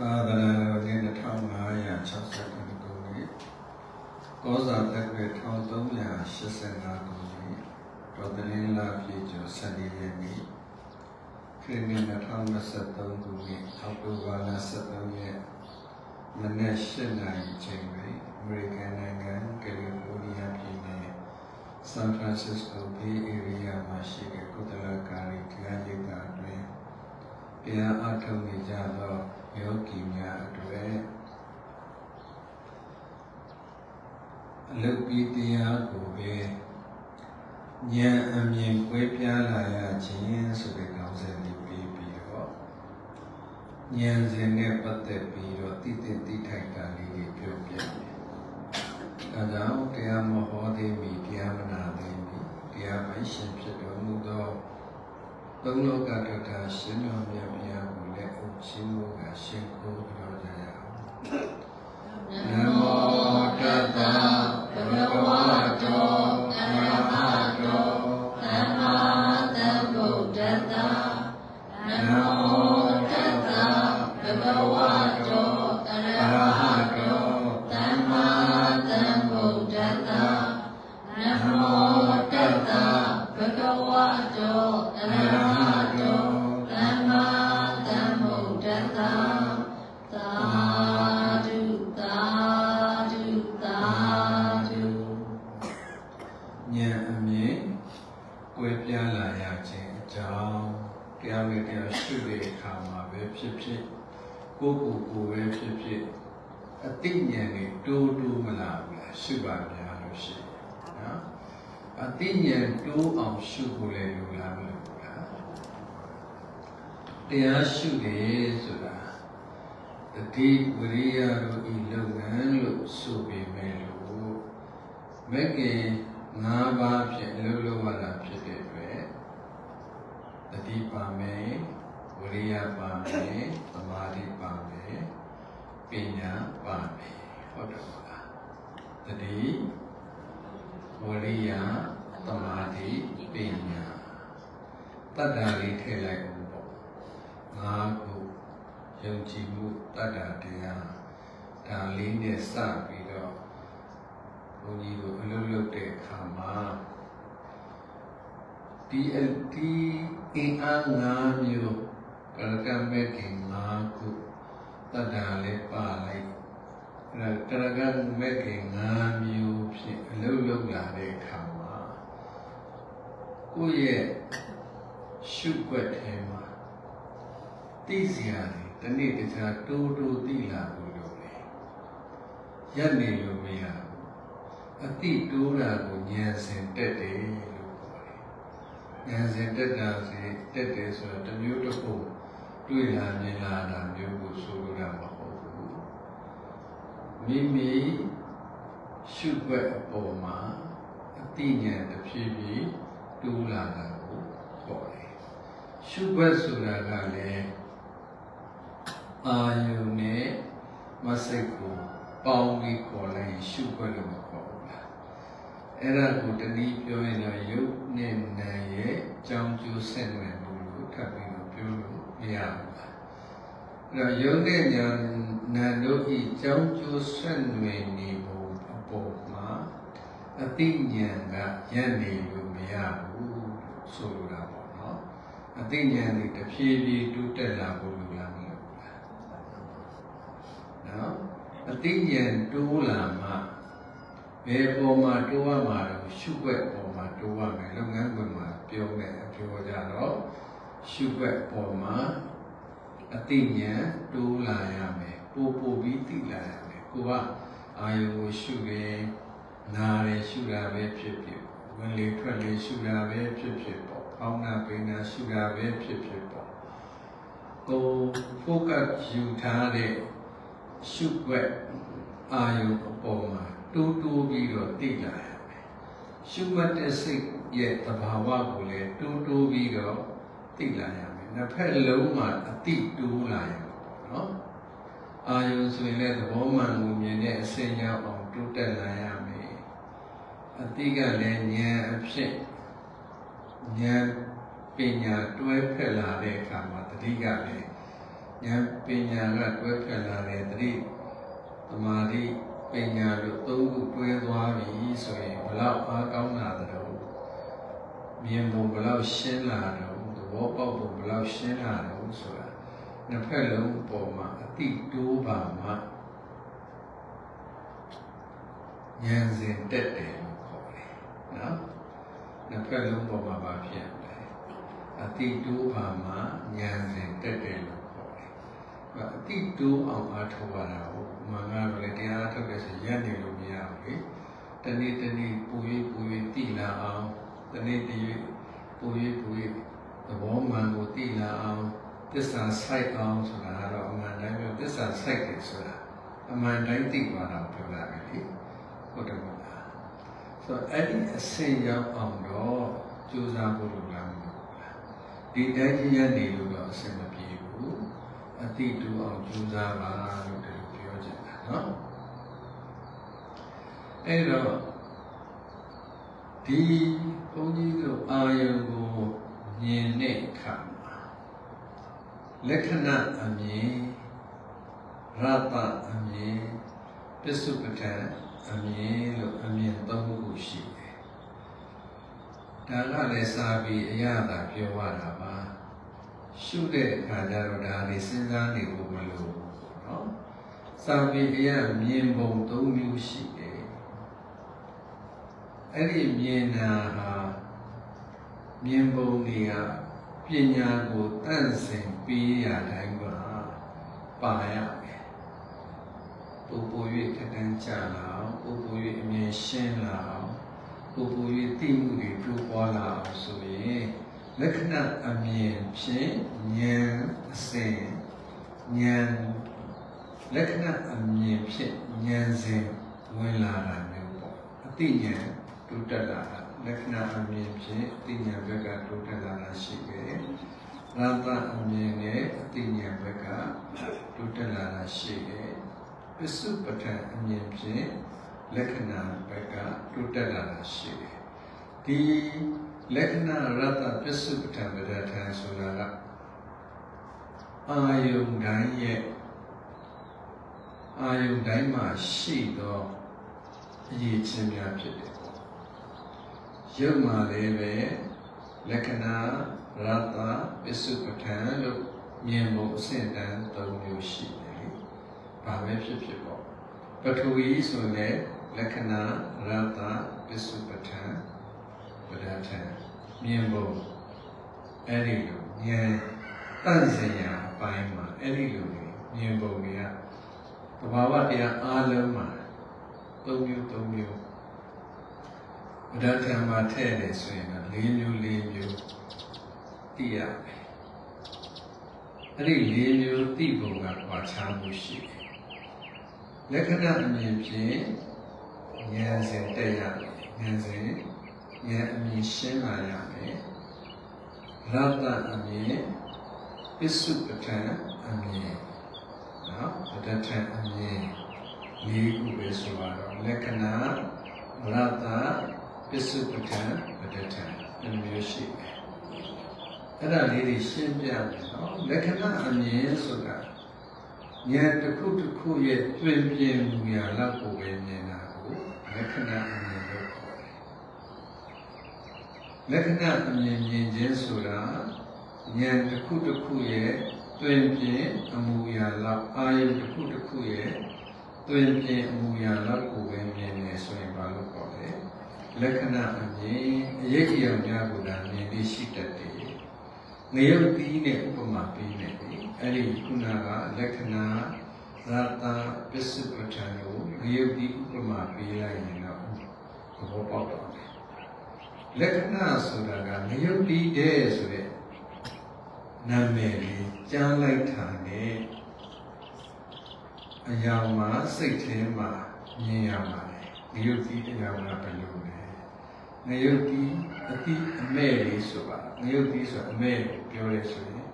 သာသနာတော်နှစ်2562ခုနှစ်ကောဇာတက္ကရာ1385ခုနှစ်တော်တလင်းလာပြည့်ကျော်12ရက်နေ့ခရစ်နှစ်2023ခုနှစ်အောက်တိုဘာလ13ရက်မနက်8နာရီချိန်တွင်အမေရိကန်နိုင်ငံကယ်လီဖိုးနီးယားပြည်နယ်ဆန်ဖရန်စစ္စကိုဘေးအေရီးယားမှာရှိတဲ့ကုသလကာရီတရားရိပ်သာတွင်တရားအထုတ်နေကြသော ယောဂီများအတွက်အလုတ်ပြီးတရားကိုပဲဉာဏ်အမြင်ကွဲပြားလာရခြင်းဆိုတဲ့ခေါင်းစဉ်လေးပြီးပြီးတော့ဉာဏ်စဉ်နဲ့ပတ်သက်ပြီးတော့တည်တည်တိထိုက်တာလေးတွေပြောပြတယ်။ဒါကြောင့်တရားမဟောသေးမီတရားမနာသေးမီတရားပိုင်ရှင်ဖြစ်တော်မူသောသုံးလောကတထရှင်တော်မြတ်ဘုရားကို လည်းအုပ်ချင်းမှုကရှင်ကိုပြောကြရအောင်နမော ဉာဏ်အမြင်ကွယ်ပြားလာရခြင်းအကြောင်းတရားနဲ့တရားရှိတဲ့အခါမှာပဲဖြစ်ဖြစ်ကိုယ်ကိုယ်ကိုယ်ပဲဖြစ်ဖြစ်အသိဉာဏ်နဲ့တိုးတိုးမလာဘူးလားရှိပါများလို့ရှိရင်နော်အသိဉာဏ်တိုးအောင်ရှုဖို့လည်းလိုလားမလိုဘူးလားတရားရှုတယ်ဆိုတာတတိဝရိယတို့ဤလုပ်ငန်းလို့ဆိုပေမဲ့လို့မဂ္ဂင် ၅ပါးဖြင့်အလုပ်လုပ်ရတာဖြစ်တဲ့အတွက်တတိပါမယ်ဝရိယပါမယ်သမာဓိပါမယ်ပညာပါမယ်ဟုတ်တယ်မလားတတိဝရိယသမာဓိပညာတတ္တာလေးထည့်လိုက်အောင်ပေါ့ငါးခုယုံကြည်မှုတတ္တာတရားဒါလေးနဲ့စပြီးတော့ ဘုန်းကြီးတို့အလုပ်လုပ်တဲ့အခါမှာဒီအတီအင်အား၅မျိုးကရကမဲ့ခင်၅ခုတတ္တာလေးပါလိုက်အဲကရကမဲ့ခင်၅မျိုးဖြင့်အလုပ်လုပ်လာတဲ့အခါမှာကိုယ့်ရဲ့ရှုွက်ထဲမှာသိစရာတွေတနေ့တခြားတိုးတိုးသိလာလို့လို့လေရက်နေလို့မရဘူး အတိတိုးတာကိုဉာဏ်စဉ်တက်တယ်လို့ခေါ်တယ်ဉာဏ်စဉ်တက်တာစီတက်တယ်ဆိုတော့တစ်မျိုးတစ်ခုတွေ့လာမြင်လာတာမျိုးကိုဆိုလိုတာမဟုတ်ဘူးမိမိရှုွက်အပေါ်မှာအတိဉာဏ်တစ်ဖြည်းဖြည်းတိုးလာတာကိုခေါ်တယ်ရှုွက်ဆိုတာကလည်းအာယုနဲ့မစိတ်ကိုပေါင်းပြီးခေါ်လိုက်ရှုွက်လို့မခေါ်ဘူးလား အဲ့ဒါကိုတနည်းပြောရင်တော့ယုတ်နဲ့နာရဲ့ကြောင်းကျိုးဆက်နွယ်မှုလို့ထပ်ပြီးတော့ပြောလို့မရဘူးလားအဲ့တော့ယုတ်နဲ့ညာနာတို့ဤကြောင်းကျိုးဆက်နွယ်နေပုံအပေါ်မှာအတိညာကရနေလို့မရဘူးဆိုလိုတာပေါ့နော်အတိညာนี่တဖြည်းဖြည်းတိုးတက်လာဖို့လိုလားမလိုဘူးလားနော်အတိညာတိုးလာမှ ဘယ်ပေါ်မှာတိုးရမှာတော့ရှုွက်ပေါ်မှာတိုးရမယ်လုပ်ငန်းခွင်မှာပြောမယ်အပြောကြတော့ရှုွက်ပေါ်မှာအတိညာတိုးလာရမယ်ပို့ပို့ပြီးသိလာရမယ်ကိုကအာယုကိုရှုရင်နားရရှုတာပဲဖြစ်ဖြစ်ဝင်လေထွက်လေရှုတာပဲဖြစ်ဖြစ်ပေါ့ဖောင်းနာပိနာရှုတာပဲဖြစ်ဖြစ်ပေါ့ကို focus ယူထားတဲ့ရှုွက်အာယုအပေါ်မှာ တိုးတိုးပြီးတော့သိလာရမယ်ရှုမှတ်တဲ့စိတ်ရဲ့သဘာဝကိုလည်းတိုးတိုးပြီးတော့သိလာရမယ်နှစ်ဖက်လုံးမှာအတိတိုးလာရမှာပေါ့နော်အာယုဆိုရင်လည်းသဘောမှန်ကိုမြင်တဲ့အစဉ်ရောက်အောင်တိုးတက်လာရမယ်အတိကလည်းဉာဏ်အဖြစ်ဉာဏ်ပညာတွဲဖက်လာတဲ့အခါမှာတတိကလည်းဉာဏ်ပညာကတွဲဖက်လာတဲ့တတိသမာဓိ ပညာတို့သုံးခုတွဲသွားပြီဆိုရင်ဘလောက်အားကောင်းလာသလဲမြင်ဖို့ဘလောက်ရှင်းလာတော့သဘောပေါက်ဖို့ဘလောက်ရှင်းလာတော့ဆိုတာနှစ်ဖက်လုံးပေါ်မှာအတိတိုးပါမှဉာဏ်စဉ်တက်တယ်လို့ခေါ်တယ်နော်နှစ်ဖက်လုံးပေါ်မှာပါဖြစ်တယ်အတိတိုးပါမှဉာဏ်စဉ်တက်တယ်လို့ခေါ်တယ်အတိတိုးအောင်အားထုတ်ရတာကို မှန်ကတော့လေတရားထုတ်တဲ့ဆိုရက်နေလို့မရဘူးလေတနေ့တနေ့ပူ၍ပူ၍တည်လာအောင်တနေ့တည်းပူ၍ပူ၍သဘောမှန်ကိုသိလာအောင်သစ္စာဆိုင်အောင်ဆိုတာကတော့အမှန်တိုင်းပဲသစ္စာဆိုင်တယ်ဆိုတာအမှန်တိုင်းသိသွားတာပြောတာပဲလေဟုတ်တယ်မဟုတ်လားဆိုတော့အဲ့ဒီအဆင့်ရောက်အောင်တော့ကြိုးစားဖို့လိုလားမလို့လားဒီတိုင်းကြီးရနေလို့တော့အဆင်မပြေဘူးအတိတူအောင်ကြိုးစားပါလို့တည်းပြောချင်တာ နော်အဲ့တော့ဒီဘုန်းကြီးတို့အာယုံကိုမြင်တဲ့အခါမှာလက္ခဏာအမြင်ရတအမြင်ပစ္စုပ္ပန်အမြင်လို့အမြင်သုံးခုရှိတယ်။ဒါကလည်းစာပြီးအရသာပြောရတာပါ။ရှုတဲ့အခါကျတော့ဒါလေးစဉ်းစားနေဖို့မလိုဘူးနော်။ စာပြီးအရမြင်ပုံ၃မျိုးရှိတယ်။အဲ့ဒီမြင်တာဟာမြင်ပုံတွေကပညာကိုတန့်စင်ပေးရတိုင်းကပါရမယ်ပူပူ၍ထထန်းကြလာအောင်ပူပူ၍အမြင်ရှင်းလာအောင်ပူပူ၍သိမှုတွေတိုးပွားလာအောင်ဆိုရင်လက္ခဏာအမြင်ဖြင့်ဉာဏ်အစဉ်ဉာဏ် လက္ခဏာအမြင်ဖြင့်ဉာဏ်စဉ်ဝင်လာတာမျိုးပေါ့အသိဉာဏ်တိုးတက်လာတာလက္ခဏာအမြင်ဖြင့်အသိဉာဏ်ဘက်ကတိုးတက်လာတာရှိတယ်။ရတအမြင်နဲ့အသိဉာဏ်ဘက်ကတိုးတက်လာတာရှိတယ်။ပစ္စုပ္ပန်အမြင်ဖြင့်လက္ခဏာဘက်ကတိုးတက်လာတာရှိတယ်။ဒီလက္ခဏာရတပစ္စုပ္ပန်ဗဒထံဆိုတာကအာယုန်တိုင်းရဲ့ အာယုန်တိုင်းမှာရှိသောအရေးချင်းများဖြစ်တယ်ရုပ်မှာလည်းပဲလက္ခဏာရတပစ္စုပ္ပန်လို့မြင်ဖို့အဆင့်တန်း၃မျိုးရှိတယ်။ဘာပဲဖြစ်ဖြစ်ပေါ့။ပထဝီဆိုလည်းလက္ခဏာရတပစ္စုပ္ပန်ပဒထံမြင်ဖို့အဲ့ဒီလိုဉာဏ်တန့်စင်ရာအပိုင်းမှာအဲ့ဒီလိုမြင်ဖို့က သဘာဝတရားအားလုံးမှာ၃မျိုး၃မျိုးဗဒထံမှာထည့်တယ်ဆိုရင်တော့၄မျိုး၄မျိုးသိရမယ်အဲ့ဒီ၄မျိုးသိဖို့ကပါချားမှုရှိတယ်လက္ခဏာအမြင်ဖြင့်ဉာဏ်စဉ်တက်ရမယ်ဉာဏ်စဉ်ဉာဏ်အမြင်ရှင်းလာရမယ်ရတ္တအမြင်ပစ္စုပ္ပန်အမြင် နော်ဗဒထံအမြင်၄ခုပဲဆိုတော့လက္ခဏာရတ္တပစ္စုပ္ပန်ပဋ္ဌာန်းအမျိုးရှိတယ်အဲ့ဒါလေးတွေရှင်းပြမယ်နော်လက္ခဏာအမြင်ဆိုတာဉာဏ်တစ်ခုတစ်ခုရဲ့တွင်ပြင်မူရာလောက်ကိုပဲမြင်တာကိုလက္ခဏာအမြင်လို့ခေါ်တယ်လက္ခဏာအမြင်မြင်ခြင်းဆိုတာဉာဏ်တစ်ခုတစ်ခုရဲ့ တွင်ပြင်အမူအရာလောက်အာယုတစ်ခုတစ်ခုရဲ့တွင်ပြင်အမူအရာလောက်ကိုပဲမြင်နေဆိုရင်ဘာလို့ခေါ်လဲလက္ခဏာအမြင်အရေးကြီးအောင်များကိုလည်းမြင်ပြီးရှိတတ်တယ်။ငရုတ်တီးနဲ့ဥပမာပေးနေတယ်။အဲ့ဒီခုနကလက္ခဏာရတပစ္စုပ္ပန်ကိုငရုတ်တီးဥပမာပေးလိုက်ရင်တော့သဘောပေါက်တော့တယ်။လက္ခဏာဆိုတာကငရုတ်တီးတဲ့ဆိုတဲ့ နာမည်လေးကြားလိုက်တာနဲ့အရာမှာစိတ်ထဲမှာမြင်ရပါတယ်။ငရုတ်တီးအရာမှာဘယ်လိုလဲငရုတ်တီးအတိအမဲ့လေးဆိုပါငရုတ်တီးဆိုအမဲ့ကိုပြောရဲဆိုရင်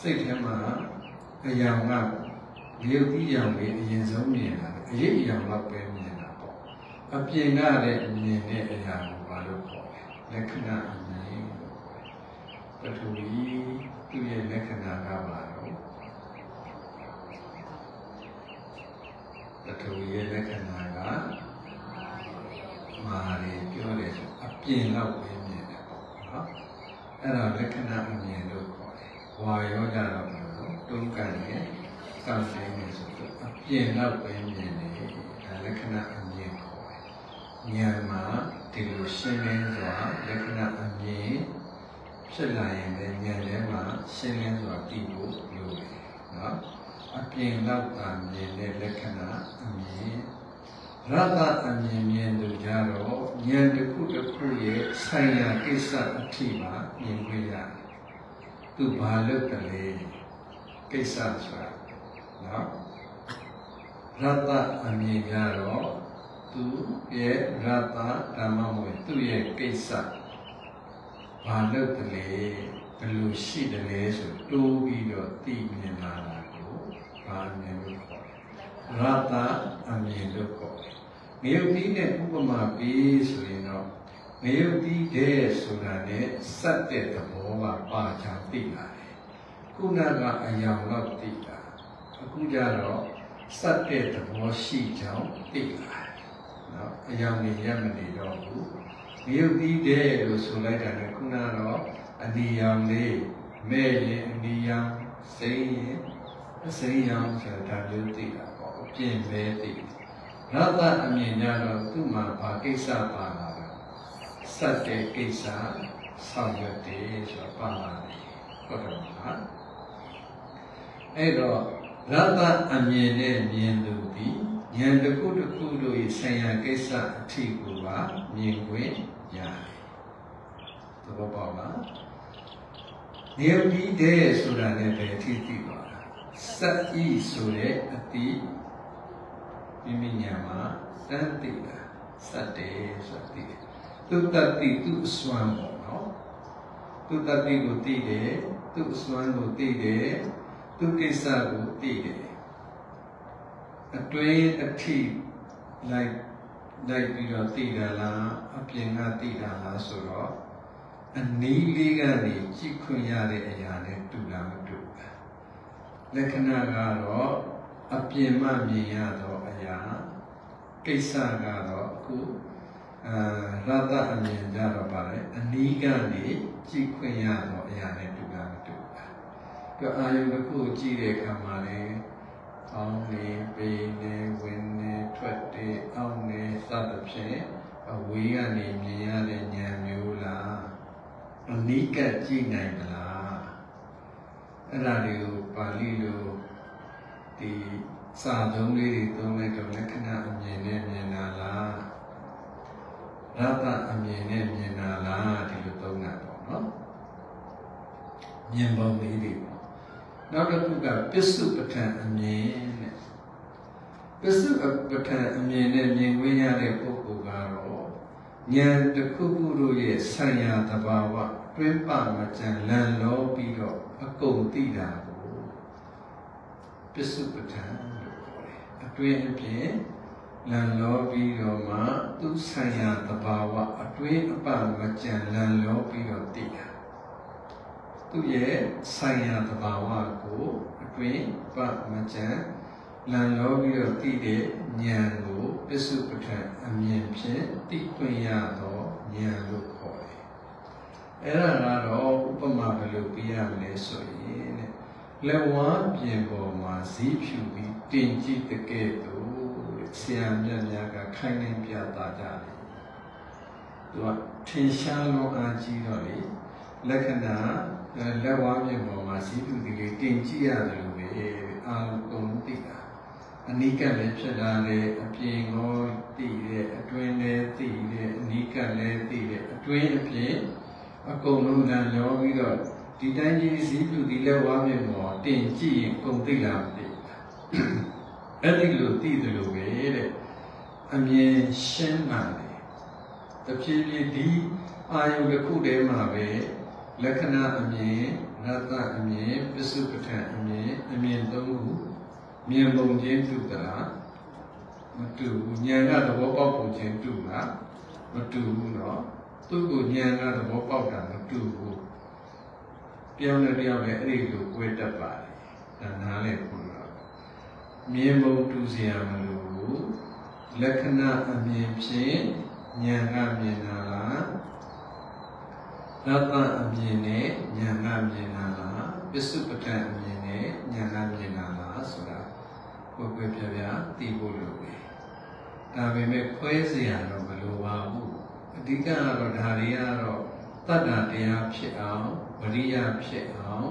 စိတ်ထဲမှာအယောင်ကငရုတ်တီးရောင်လေးအရင်ဆုံးမြင်တာအရေးအယောင်တော့ပဲမြင်တာပေါ့အပြင်ကလည်းမြင်တဲ့အရာကိုဘာလို့ခေါ်လဲလက္ခဏာအမြင်ပထဝီ သူ့ရဲ့လက္ခဏာကပါတော့ပထဝီရဲ့လက္ခဏာကမာရီပြောတယ်ဆိုအပြင်လောက်ပဲမြင်တယ်ပေါ့နော်အဲ့ဒါလက္ခဏာအမြင်လို့ခေါ်တယ်ဝါယောကြတော့ပြောတော့တုံးကန်ရဲ့စောင့်ဆိုင်နေဆိုတော့အပြင်လောက်ပဲမြင်တယ်ဒါလက္ခဏာအမြင်ခေါ်တယ်ဉာဏ်မှာဒီလိုရှင်းလင်းစွာလက္ခဏာအမြင် ဖြစ်လာရင်လည်းဉာဏ်ထဲမှာရှင်းလင်းစွာသိဖို့လိုတယ်နော်အပြင်လောက်သာမြင်တဲ့လက္ခဏာအမြင်ရတအမြင်မြင်သူကြတော့ဉာဏ်တစ်ခုတစ်ခုရဲ့ဆိုင်ရာကိစ္စအထိပါမြင်ခွင့်ရတယ်သူဘာလုပ်တယ်လဲကိစ္စဆိုတာနော်ရတအမြင်ကြတော့သူရဲ့ရတဓမ္မမဟုတ်သူ့ရဲ့ကိစ္စ ဘာလုပ်တယ်လဲဘယ်လိုရှိတယ်လဲဆိုတိုးပြီးတော့သိမြင်လာတာကိုဘာမြင်လို့ခေါ်တယ်ရတအမြင်လို့ခေါ်တယ်ငရုတ်သီးနဲ့ဥပမာပေးဆိုရင်တော့ငရုတ်သီးတဲ့ဆိုတာနဲ့စက်တဲ့သဘောကပါချာသိလာတယ်ခုနကအယောင်တော့သိတာအခုကျတော့စက်တဲ့သဘောရှိကြောင်းသိလာတယ်နော်အယောင်ကြီးရမနေတော့ဘူး ငရုတ်သီးတဲ့လို့ဆိုလိုက်တာနဲ့ခုနကတော့အနီယောင်လေးမဲ့ရင်အနီယောင်စိမ့်ရင်အစိမ့်ယောင်ဆိုတာဒါမျိုးသိတာပေါ့အပြင်ပဲသိတယ်ရတအမြင်ကြတော့သူ့မှာဘာကိစ္စပါလာတာစက်တဲ့ကိစ္စဆောင်ရွက်တယ်ဆိုတော့ပါလာတယ်ဟုတ်တယ်မလားအဲ့တော့ရတအမြင်နဲ့မြင်သူဒီဉာဏ်တစ်ခုတစ်ခုတို့ရဲ့ဆံရကိစ္စအထီးကိုပါမြင်ခွင့် ရတယ်သဘောပေါက်လားနေပြီးတဲ့ဆိုတာလည်းပဲအထီးသိပါလားစက်ဤဆိုတဲ့အတိမိမိညာမှာတန်တိတာစက်တယ်ဆိုတိသူတတိသူအစွမ်းပေါ့နော်သူတတိကိုသိတယ်သူအစွမ်းကိုသိတယ်သူကိစ္စကိုသိတယ်အတွင်းအထိလိုက် လိုက်ပြီးတော့သိတာလားအပြင်ကသိတာလားဆိုတော့အနည်းလေးကနေကြည့်ခွင့်ရတဲ့အရာနဲ့တူလားမတူဘူးလက္ခဏာကတော့အပြင်မှမြင်ရတော့အရာကိစ္စကတော့အခုအာရတအမြင်ကြတော့ပါလေအနီးကနေကြည့်ခွင့်ရတော့အရာနဲ့တူလားမတူဘူး။ပြောအာယုတစ်ခုကြည့်တဲ့အခါမှာလေ အောင်းနေပေနေဝင်နေထွက်တယ်အောင်းနေစသဖြင့်အဝေးကနေမြင်ရတဲ့ဉာဏ်မျိုးလားအနီးကကြည့်နိုင်မလားအဲ့ဒါတွေကိုပါဠိလိုဒီစာသုံးလေးတွေသုံးလိုက်တော့လက္ခဏာအမြင်နဲ့မြင်တာလားရတအမြင်နဲ့မြင်တာလားဒီလိုသုံးတာပေါ့နော်မြင်ပုံလေးတွေပေါ့ နောက်တစ်ခုကပစ္စုပ္ပန်အမြင်နဲ့ပစ္စုပ္ပန်အမြင်နဲ့မြင်ခွင့်ရတဲ့ပုဂ္ဂိုလ်ကတော့ဉာဏ်တစ်ခုခုတို့ရဲ့ဆံရသဘာဝတွင်းပမကြံလန်လောပြီးတော့အကုန်သိတာကိုပစ္စုပ္ပန်လို့ခေါ်တယ်အတွင်းအပြင်လန်လောပြီးတော့မှသူဆံရသဘာဝအတွင်းအပမကြံလန်လောပြီးတော့သိတာ သူရဲ့ဆိုင်ရာသဘာဝကိုအတွင်းပမကြံလန်လောပြီးတော့သိတဲ့ဉာဏ်ကိုပစ္စုပ္ပန်အမြင်ဖြင့်သိခွင့်ရသောဉာဏ်လို့ခေါ်တယ်။အဲ့ဒါကတော့ဥပမာဘယ်လိုပြရမလဲဆိုရင်တဲ့လက်ဝါးပြင်ပေါ်မှာဇီးဖြူပြီးတင်ကြည့်တဲ့ကဲ့သို့ဆရာမြတ်များကခိုင်းနှင်းပြသကြတယ်။သူကထင်ရှားလောအားကြီးတော့လေလက္ခဏာ လက်ဝါးပြင်ပေါ်မှာဇီးဖြူဒီလေးတင်ကြည့်ရတယ်လို့ပဲအာလုံးသိတာအနိကလည်းဖြစ်လာတယ်အပြင်ကိုသိတယ်အတွင်းလည်းသိတယ်အနိကလည်းသိတယ်အတွင်းအပြင်အကုန်လုံးလမ်းရောပြီးတော့ဒီတိုင်းကြီးစည်းပြုဒီလက်ဝါးမြေပေါ်တင်ကြည့်ရင်ကုန်သိလာမသိဘူးအဲ့ဒီလိုသိတယ်လို့ပဲတဲ့အမြင်ရှင်းလာတယ်တဖြည်းဖြည်းဒီအာယုတစ်ခုတည်းမှာပဲ လက္ခဏာအမြင်ရတအမြင်ပစ္စုပ္ပန်အမြင်အမြင်သုံးခုမြင်ပုံချင်းတူသလားမတူဘူးဉာဏ်ကသဘောပေါက်ပုံချင်းတူလားမတူဘူးเนาะသူ့ကိုဉာဏ်ကသဘောပေါက်တာမတူဘူးပြောင်းလဲပြောင်းလဲအဲ့ဒီလိုကိုယ်တတ်ပါတယ်ဒါနားလဲခုလို့မြင်ပုံတူစရာမလိုဘူး လက္ခဏာအမြင်ဖြင့်ဉာဏ်ကမြင်တာလား ရတ္တအမြင်နဲ့ဉာဏ်ကမြင်တာလားပစ္စုပ္ပတအမြင်နဲ့ဉာဏ်ကမြင်တာလားဆိုတာကိုယ်ကိုယ်ပြပြသိဖို့လိုတယ်ဒါပေမဲ့ခွဲเสียတော့မလိုပါဘူးအဓိကကတော့ဒါတွေကတော့တတ္တတရားဖြစ်အောင်ဝရိယဖြစ်အောင်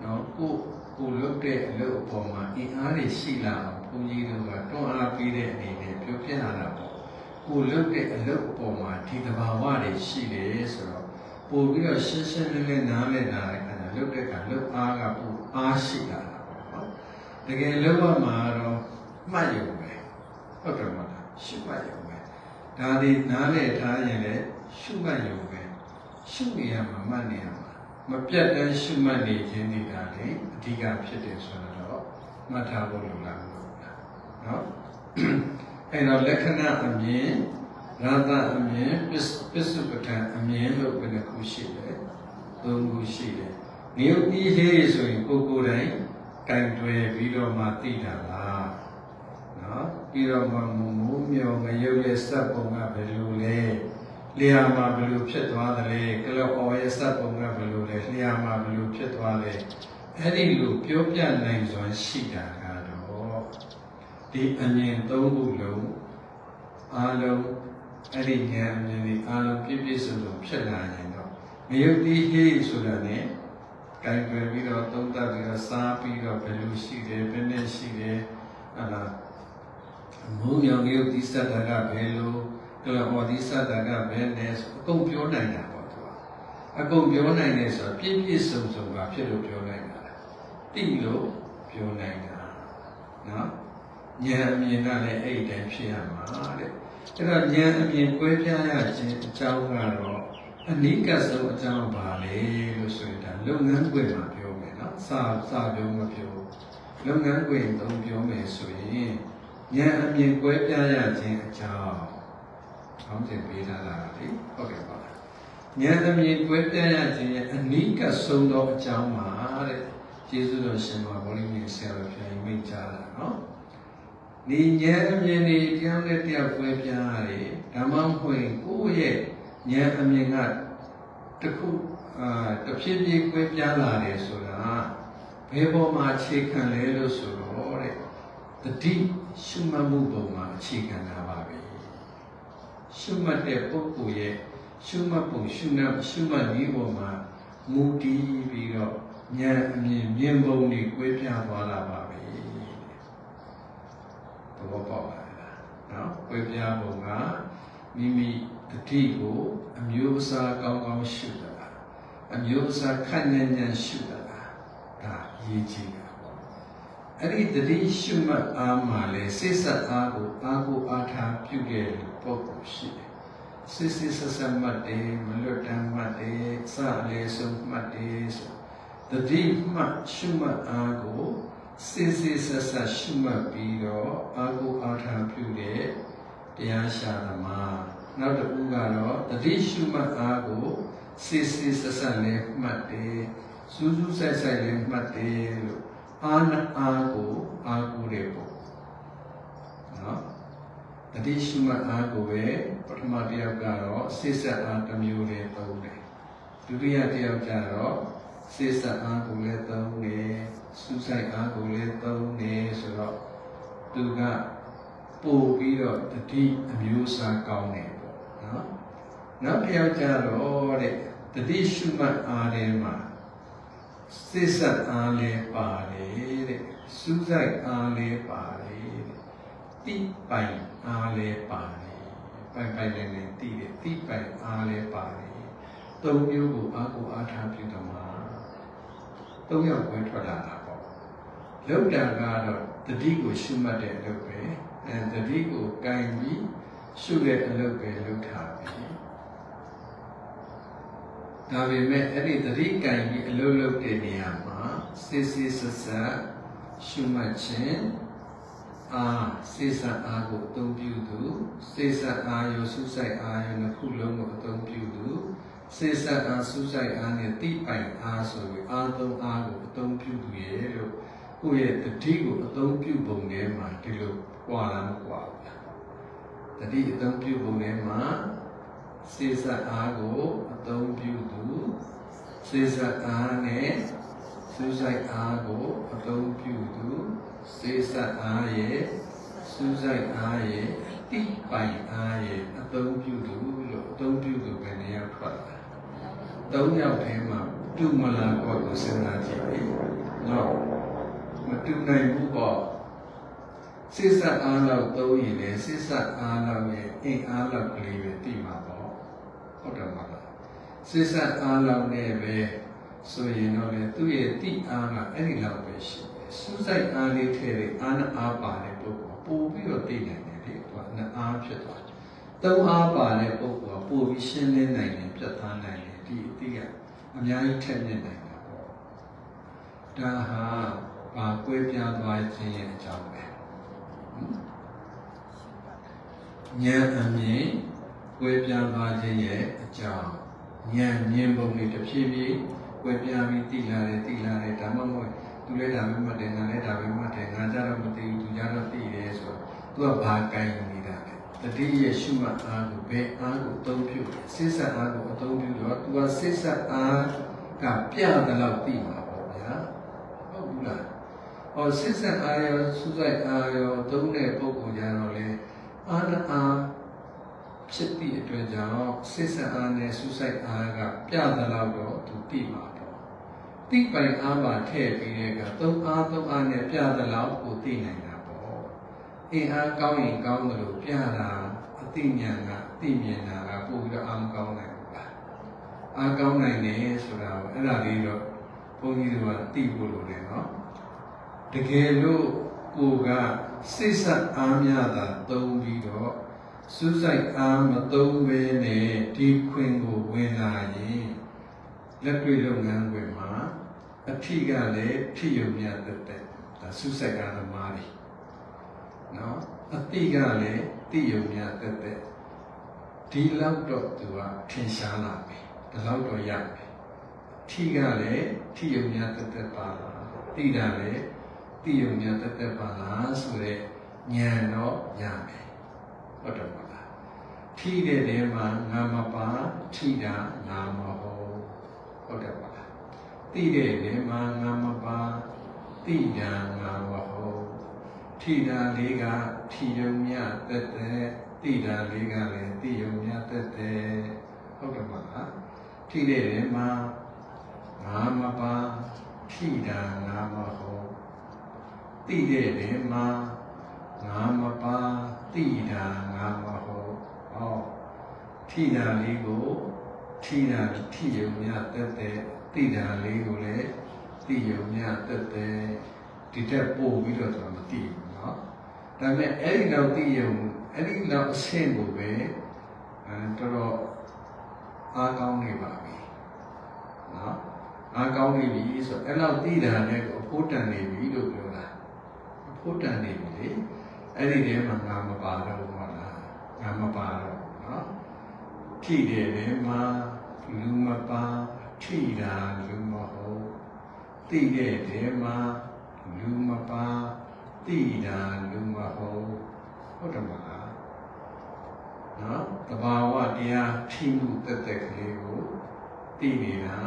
เนาะကိုကိုလုပ်တဲ့အလုပ်အပေါ်မှာအင်အားတွေရှိလာအောင်ဘုန်းကြီးတို့ကတွန်းအားပေးတဲ့အနေနဲ့ပြောပြရတာပေါ့ကိုလုပ်တဲ့အလုပ်အပေါ်မှာဒီသဘာဝတွေရှိတယ်ဆိုတော့ ပို့ပြီးတော့ရှင်းရှင်းလင်းလင်းနားလည်လာတဲ့အခါကျလုပ်တဲ့အခါလုပ်အားကပို့အားရှိလာတာပေါ့နော်တကယ်လုပ်ရမှာတော့မှတ်ရုံပဲဟုတ်တယ်မလားရှုမှတ်ရုံပဲဒါဒီနားလည်ထားရင်လည်းရှုမှတ်ရုံပဲရှုနေရမှာမှတ်နေရမှာမပြတ်တမ်းရှုမှတ်နေခြင်းဒီကလေအဓိကဖြစ်တယ်ဆိုတော့မှတ်ထားဖို့လိုလားမလို့လားနော်အဲ့တော့လက္ခဏာအမြင် ရာသအမြင်ပစ္စပစ္စုပ္ပတံအမြင်လို့ဘယ်နှခုရှိလဲသုံးခုရှိတယ်နေုပ်ပြီးသေးဆိုရင်ကိုယ်ကိုယ်တိုင်ကံတွယ်ပြီးတော့မှသိတာလားနော်ပြီးတော့မှမမိုးမြော်မရုပ်ရဲ့စက်ပုံကဘယ်လိုလဲလျာမှာဘယ်လိုဖြစ်သွားသလဲကလောအော်ရဲ့စက်ပုံကဘယ်လိုလဲလျာမှာဘယ်လိုဖြစ်သွားလဲအဲ့ဒီလိုပြောပြနိုင်စွမ်းရှိတာကတော့ဒီအမြင်သုံးခုလုံးအားလုံး အဲ့ဒီဉာဏ်အမြင်ဒီအားလုံးပြည့်ပြည့်စုံစုံဖြစ်လာရင်တော့မယုတ်တိဟိဆိုတာနဲ့ကံကြွယ်ပြီးတော့သုံးသပ်ပြီးတော့စားပြီးတော့ဘယ်လိုရှိတယ်ဘယ်နဲ့ရှိတယ်ဟလာမုံရောင်ရုပ်ဒီစတ္တကဘယ်လိုကလဟောဒီစတ္တကဘယ်နဲ့ဆိုအကုန်ပြောနိုင်တာပေါ့သူကအကုန်ပြောနိုင်တယ်ဆိုတော့ပြည့်ပြည့်စုံစုံကဖြစ်လို့ပြောနိုင်တာတိလို့ပြောနိုင်တာနော်ဉာဏ်အမြင်ကလည်းအဲ့ဒီတိုင်းဖြစ်ရမှာတဲ့ အဲ့တော့ဉာဏ်အမြင်ကွဲပြားရခြင်းအကြောင်းကတော့အနိကဆုံးအကြောင်းပါလေလို့ဆိုရင်ဒါလုပ်ငန်းခွင်မှာပြောမယ်နော်စာစာပြောမပြောလုပ်ငန်းခွင်သုံးပြောမယ်ဆိုရင်ဉာဏ်အမြင်ကွဲပြားရခြင်းအကြောင်းကောင်းစဉ်ပေးထားတာလေဟုတ်ကဲ့ပါဉာဏ်အမြင်ကွဲပြားရခြင်းရဲ့အနိကဆုံးသောအကြောင်းပါတဲ့ကျေးဇူးတော်ရှင်ပါဗောဓိမြတ်ဆရာတော်ဘုရားကြီးမိန့်ကြားတာနော် ဒီဉာဏ်အမြင်တွေတရားနဲ့တရားကွဲပြားရတယ်ဓမ္မဖွင့်ကိုယ့်ရဲ့ဉာဏ်အမြင်ကတခုအာတဖြည်းဖြည်းကွဲပြားလာတယ်ဆိုတာဘယ်ပေါ်မှာအခြေခံလဲလို့ဆိုတော့တဲ့တတိရှုမှတ်မှုပုံမှာအခြေခံတာပါပဲရှုမှတ်တဲ့ပုဂ္ဂိုလ်ရဲ့ရှုမှတ်ပုံရှုမှတ်ရှုမှတ်နည်းပေါ်မှာမူတည်ပြီးတော့ဉာဏ်အမြင်မြင်ပုံတွေကွဲပြားသွားလာပါပဲသ ဘောပေါက်ပါလားနော်ကွဲပြားပုံကမိမိတတိကိုအမျိုးအစားကောင်းကောင်းရှုတာအမျိုးအစားခန့်ညံ့ညံ့ရှုတာဒါရေးကြည့်တာပေါ့အဲ့ဒီတတိရှုမှတ်အားမှာလေစိတ်ဆက်အားကိုအားကိုအားထားပြုတဲ့ပုဂ္ဂိုလ်ရှိတယ်စစ်စစ်ဆက်ဆက်မှတ်တယ်မလွတ်တမ်းမှတ်တယ်စအလေးဆုံးမှတ်တယ်ဆိုတတိမှတ်ရှုမှတ်အားကို စစ်စစ်ဆက်ဆက်ရှုမှတ်ပြီးတော့အားကိုအားထားပြုတဲ့တရားရှာသမားနောက်တစ်ခုကတော့တတိရှုမှတ်အားကိုစစ်စစ်ဆက်ဆက်လည်းမှတ်တယ်စူးစူးဆိုင်ဆိုင်လည်းမှတ်တယ်လို့အာနအားကိုအားကိုတဲ့ပေါ့နော်တတိရှုမှတ်အားကိုပဲပထမတစ်ယောက်ကတော့စစ်ဆက်အားတစ်မျိုးနဲ့သုံးတယ်ဒုတိယတစ်ယောက်ကျတော့စစ်ဆက်အားကိုလည်းသုံးတယ် စူးဆိုင်အားကိုလည်းသုံးတယ်ဆိုတော့သူကပို့ပြီးတော့တတိအမျိုးအစားကောင်းတယ်ပေါ့နော်နောက်တစ်ယောက်ကျတော့တဲ့တတိရှုမှတ်အားထဲမှာစိတ်ဆက်အားလေးပါတယ်တဲ့စူးစိုက်အားလေးပါတယ်တဲ့တိပိုင်အားလေးပါတယ်ပိုင်ပိုင်လည်းလည်းတိတယ်တိပိုင်အားလေးပါတယ်သုံးမျိုးကိုအားကိုအားထားပြုတော့မှာသုံးယောက်ပဲထွက်လာတာပေါ့ လောက်တာကတော့တတိကိုရှုမှတ်တဲ့အလုပ်ပဲအဲတတိကိုကင်ပြီးရှုတဲ့အလုပ်ပဲလုပ်ထားပြီဒါပေမဲ့အဲ့ဒီသတိကံကြီးအလုံးလုံးတဲ့နေရာမှာစစ်စစ်ဆက်ဆက်ရှုမှတ်ခြင်းအာစိစအားကိုအသုံးပြုသူစိစအာယောစုဆိုင်အာယောနှစ်ခုလုံးကိုအသုံးပြုသူစိစအာစုဆိုင်အားနဲ့တိပိုင်အားဆိုပြီးအာသုံးအားကိုအသုံးပြုသူရဲ့လို့ ကိုယ့်ရဲ့တတိကိုအသုံးပြုပုံထဲမှာဒီလိုကွာလားမကွာဘူးလားတတိအသုံးပြုပုံထဲမှာစေစပ်အားကိုအသုံးပြုသူစေစပ်အားနဲ့စူးစိုက်အားကိုအသုံးပြုသူစေစပ်အားရဲ့စူးစိုက်အားရဲ့တိပိုင်အားရဲ့အသုံးပြုသူလို့အသုံးပြုသူပဲနေရာထွက်လာသုံးယောက်ထဲမှာပြုမလားကိုယ်ကိုစဉ်းစားကြည့်လေနော် မတူနိုင်ဘူးပေါ့စိစက်အားလောက်သုံးရင်လေစိစက်အားလောက်ရဲ့အင်အားလောက်ကလေးပဲတိမှာပေါ့ဟုတ်တယ်မလားစိစက်အားလောက်နဲ့ပဲဆိုရင်တော့လေသူ့ရဲ့တိအားကအဲ့ဒီလောက်ပဲရှိတယ်စူးစိုက်အားလေးထဲတဲ့အားနဲ့အားပါတဲ့ပုဂ္ဂိုလ်ပို့ပြီးတော့သိနိုင်တယ်လေသူကနှစ်အားဖြစ်သွားတယ်သုံးအားပါတဲ့ပုဂ္ဂိုလ်ကပို့ပြီးရှင်းလင်းနိုင်တယ်ပြတ်သားနိုင်တယ်ဒီအတိကအများကြီးထက်မြက်နိုင်တာပေါ့ဒါဟာ ပါကွဲပြားသွားခြင်းရဲ့အကြောင်းပဲဉာဏ်အမြင်ကွဲပြားသွားခြင်းရဲ့အကြောင်းဉာဏ်မြင်ပုံတွေတစ်ဖြည်းဖြည်းကွဲပြားပြီးသိလာတယ်သိလာတယ်ဒါမှမဟုတ်သူလည်းဒါပဲမှတ်တယ်ငါလည်းဒါပဲမှတ်တယ်ငါကြတော့မသိဘူးသူကြတော့သိတယ်ဆိုတော့သူကဘာကိုင်းနေတာလဲတတိယရှုမှတ်အားကိုဘယ်အားကိုအသုံးပြုစိစက်အားကိုအသုံးပြုတော့သူကစိစက်အားကပြတဲ့လောက်သိမှာပေါ့ဗျာဟုတ်ဘူးလား ဟောစိစက်အားရောစူးစိုက်အားရောသုံးတဲ့ပုံကိုကြတော့လေအာနအားဖြစ်သည့်အတွက်ကြောင့်စိစက်အားနဲ့စူးစိုက်အားကပြတဲ့လောက်တော့သူသိမှာပေါ့တိပိုင်အားပါထည့်ပြီးတဲ့ကသုံးအားသုံးအားနဲ့ပြတဲ့လောက်ကိုသိနိုင်တာပေါ့အင်အားကောင်းရင်ကောင်းတယ်လို့ပြတာအသိဉာဏ်ကအသိမြင်တာကပို့ပြီးတော့အားမကောင်းနိုင်ဘူးလားအားကောင်းနိုင်တယ်ဆိုတာကိုအဲ့ဒါလေးတော့ဘုန်းကြီးတို့ကသိဖို့လိုတယ်နော် တကယ်လို့ကိုကစိတ်ဆက်အားများတာသုံးပြီးတော့စူးစိုက်အားမသုံးဘဲနဲ့ဒီခွင်ကိုဝင်လာရင်လက်တွေ့လုပ်ငန်းခွင်မှာအထီးကလည်းဖြစ်ယုံမြတ်တဲ့ဒါစူးစိုက်အားသမားတွေနော်အတိကလည်းတိယုံမြတ်တဲ့ဒီလောက်တော့သူကထင်ရှားလာပြီဒီလောက်တော့ရပြီထီကလည်းထီယုံမြတ်တဲ့ပါလားတိတာလည်း တိယုံမြတ်တဲ့ပါလားဆိုတဲ့ဉာဏ်တော့ရမယ်ဟုတ်တယ်မလားထီတဲ့နေမှာငါမပါထီတာငါမဟုတ်ဟုတ်တယ်မလားတိတဲ့နေမှာငါမပါတိတာငါမဟုတ်ထီတာလေးကထီယုံမြတ်တဲ့တိတာလေးကလည်းတိယုံမြတ်တဲ့ဟုတ်တယ်မလားထိတဲ့နေမှာငါမပါထိတာငါမဟုတ် တိတဲ့နေမှာငါမပါတိတာငါမဟုတ်ဟောထိတာလေးကိုထိတာထိယုံမြတက်တဲ့တိတာလေးကိုလည်းတိယုံမြတက်တဲ့ဒီတက်ပို့ပြီးတော့ကျွန်တော်မသိဘူးเนาะဒါပေမဲ့အဲ့ဒီနောက်တိယုံအဲ့ဒီနောက်အဆင့်ကိုပဲအဲတော်တော်အားကောင်းနေပါပြီနော်အားကောင်းနေပြီဆိုအဲ့လောက်သိတာနဲ့ကိုအဖို့တန်နေပြီလို့ပြောတာ အဖို့တန်နေပြီလေအဲ့ဒီထဲမှာငါမပါတော့ဘူးမလားငါမပါတော့နော်ထိတယ်လေမှာလူမပါထိတာလူမဟုတ်သိတဲ့ထဲမှာလူမပါသိတာလူမဟုတ်ဟုတ်တယ်မလားနော်တဘာဝတရားထိမှုတက်တက်ကလေးကိုသိနေတာ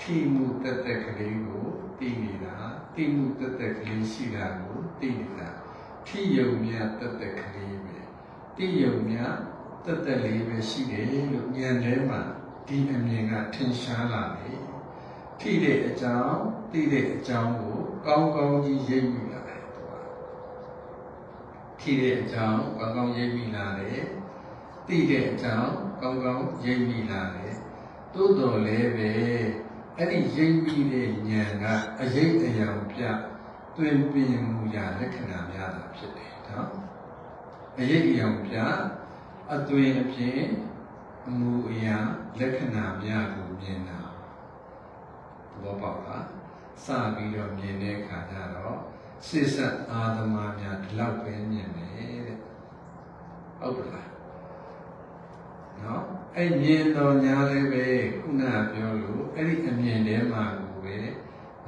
ထိမှုတက်တက်ကလေးကိုသိနေတာ သိမှုတက်တက်ကလေးရှိတာကိုသိနေတာထိယုံမြတ်တက်တက်ကလေးပဲသိယုံမြတ်တက်တက်လေးပဲရှိတယ်လို့ဉာဏ်ထဲမှာဒီအမြင်ကထင်ရှားလာတယ်ထိတဲ့အကြောင်းသိတဲ့အကြောင်းကိုကောင်းကောင်းကြီးရိပ်မိလာတယ်သူကထိတဲ့အကြောင်းကောင်းကောင်းရိပ်မိလာတယ်သိတဲ့အကြောင်းကောင်းကောင်းရိပ်မိလာတယ်သို့တော်လည်းပဲ အဲ့ဒီရိပ်မိတဲ့ဉာဏ်ကအရေးအယံပြတွင်ပင်မူရာလက္ခဏာများတာဖြစ်တယ်နော်အရေးအယံပြအသွင်အဖြစ်အမူအရာလက္ခဏာများကိုမြင်တာဘောပေါက်လားစပြီးတော့မြင်တဲ့အခါကျတော့စိတ်ဆက်အာသမများဒီလောက်ပဲမြင်တယ်တဲ့ဟုတ်ပါလားနော် အဲ့မြင်တော်ညာလည်းပဲခုနပြောလို့အဲ့ဒီအမြင်ထဲမှာကိုပဲ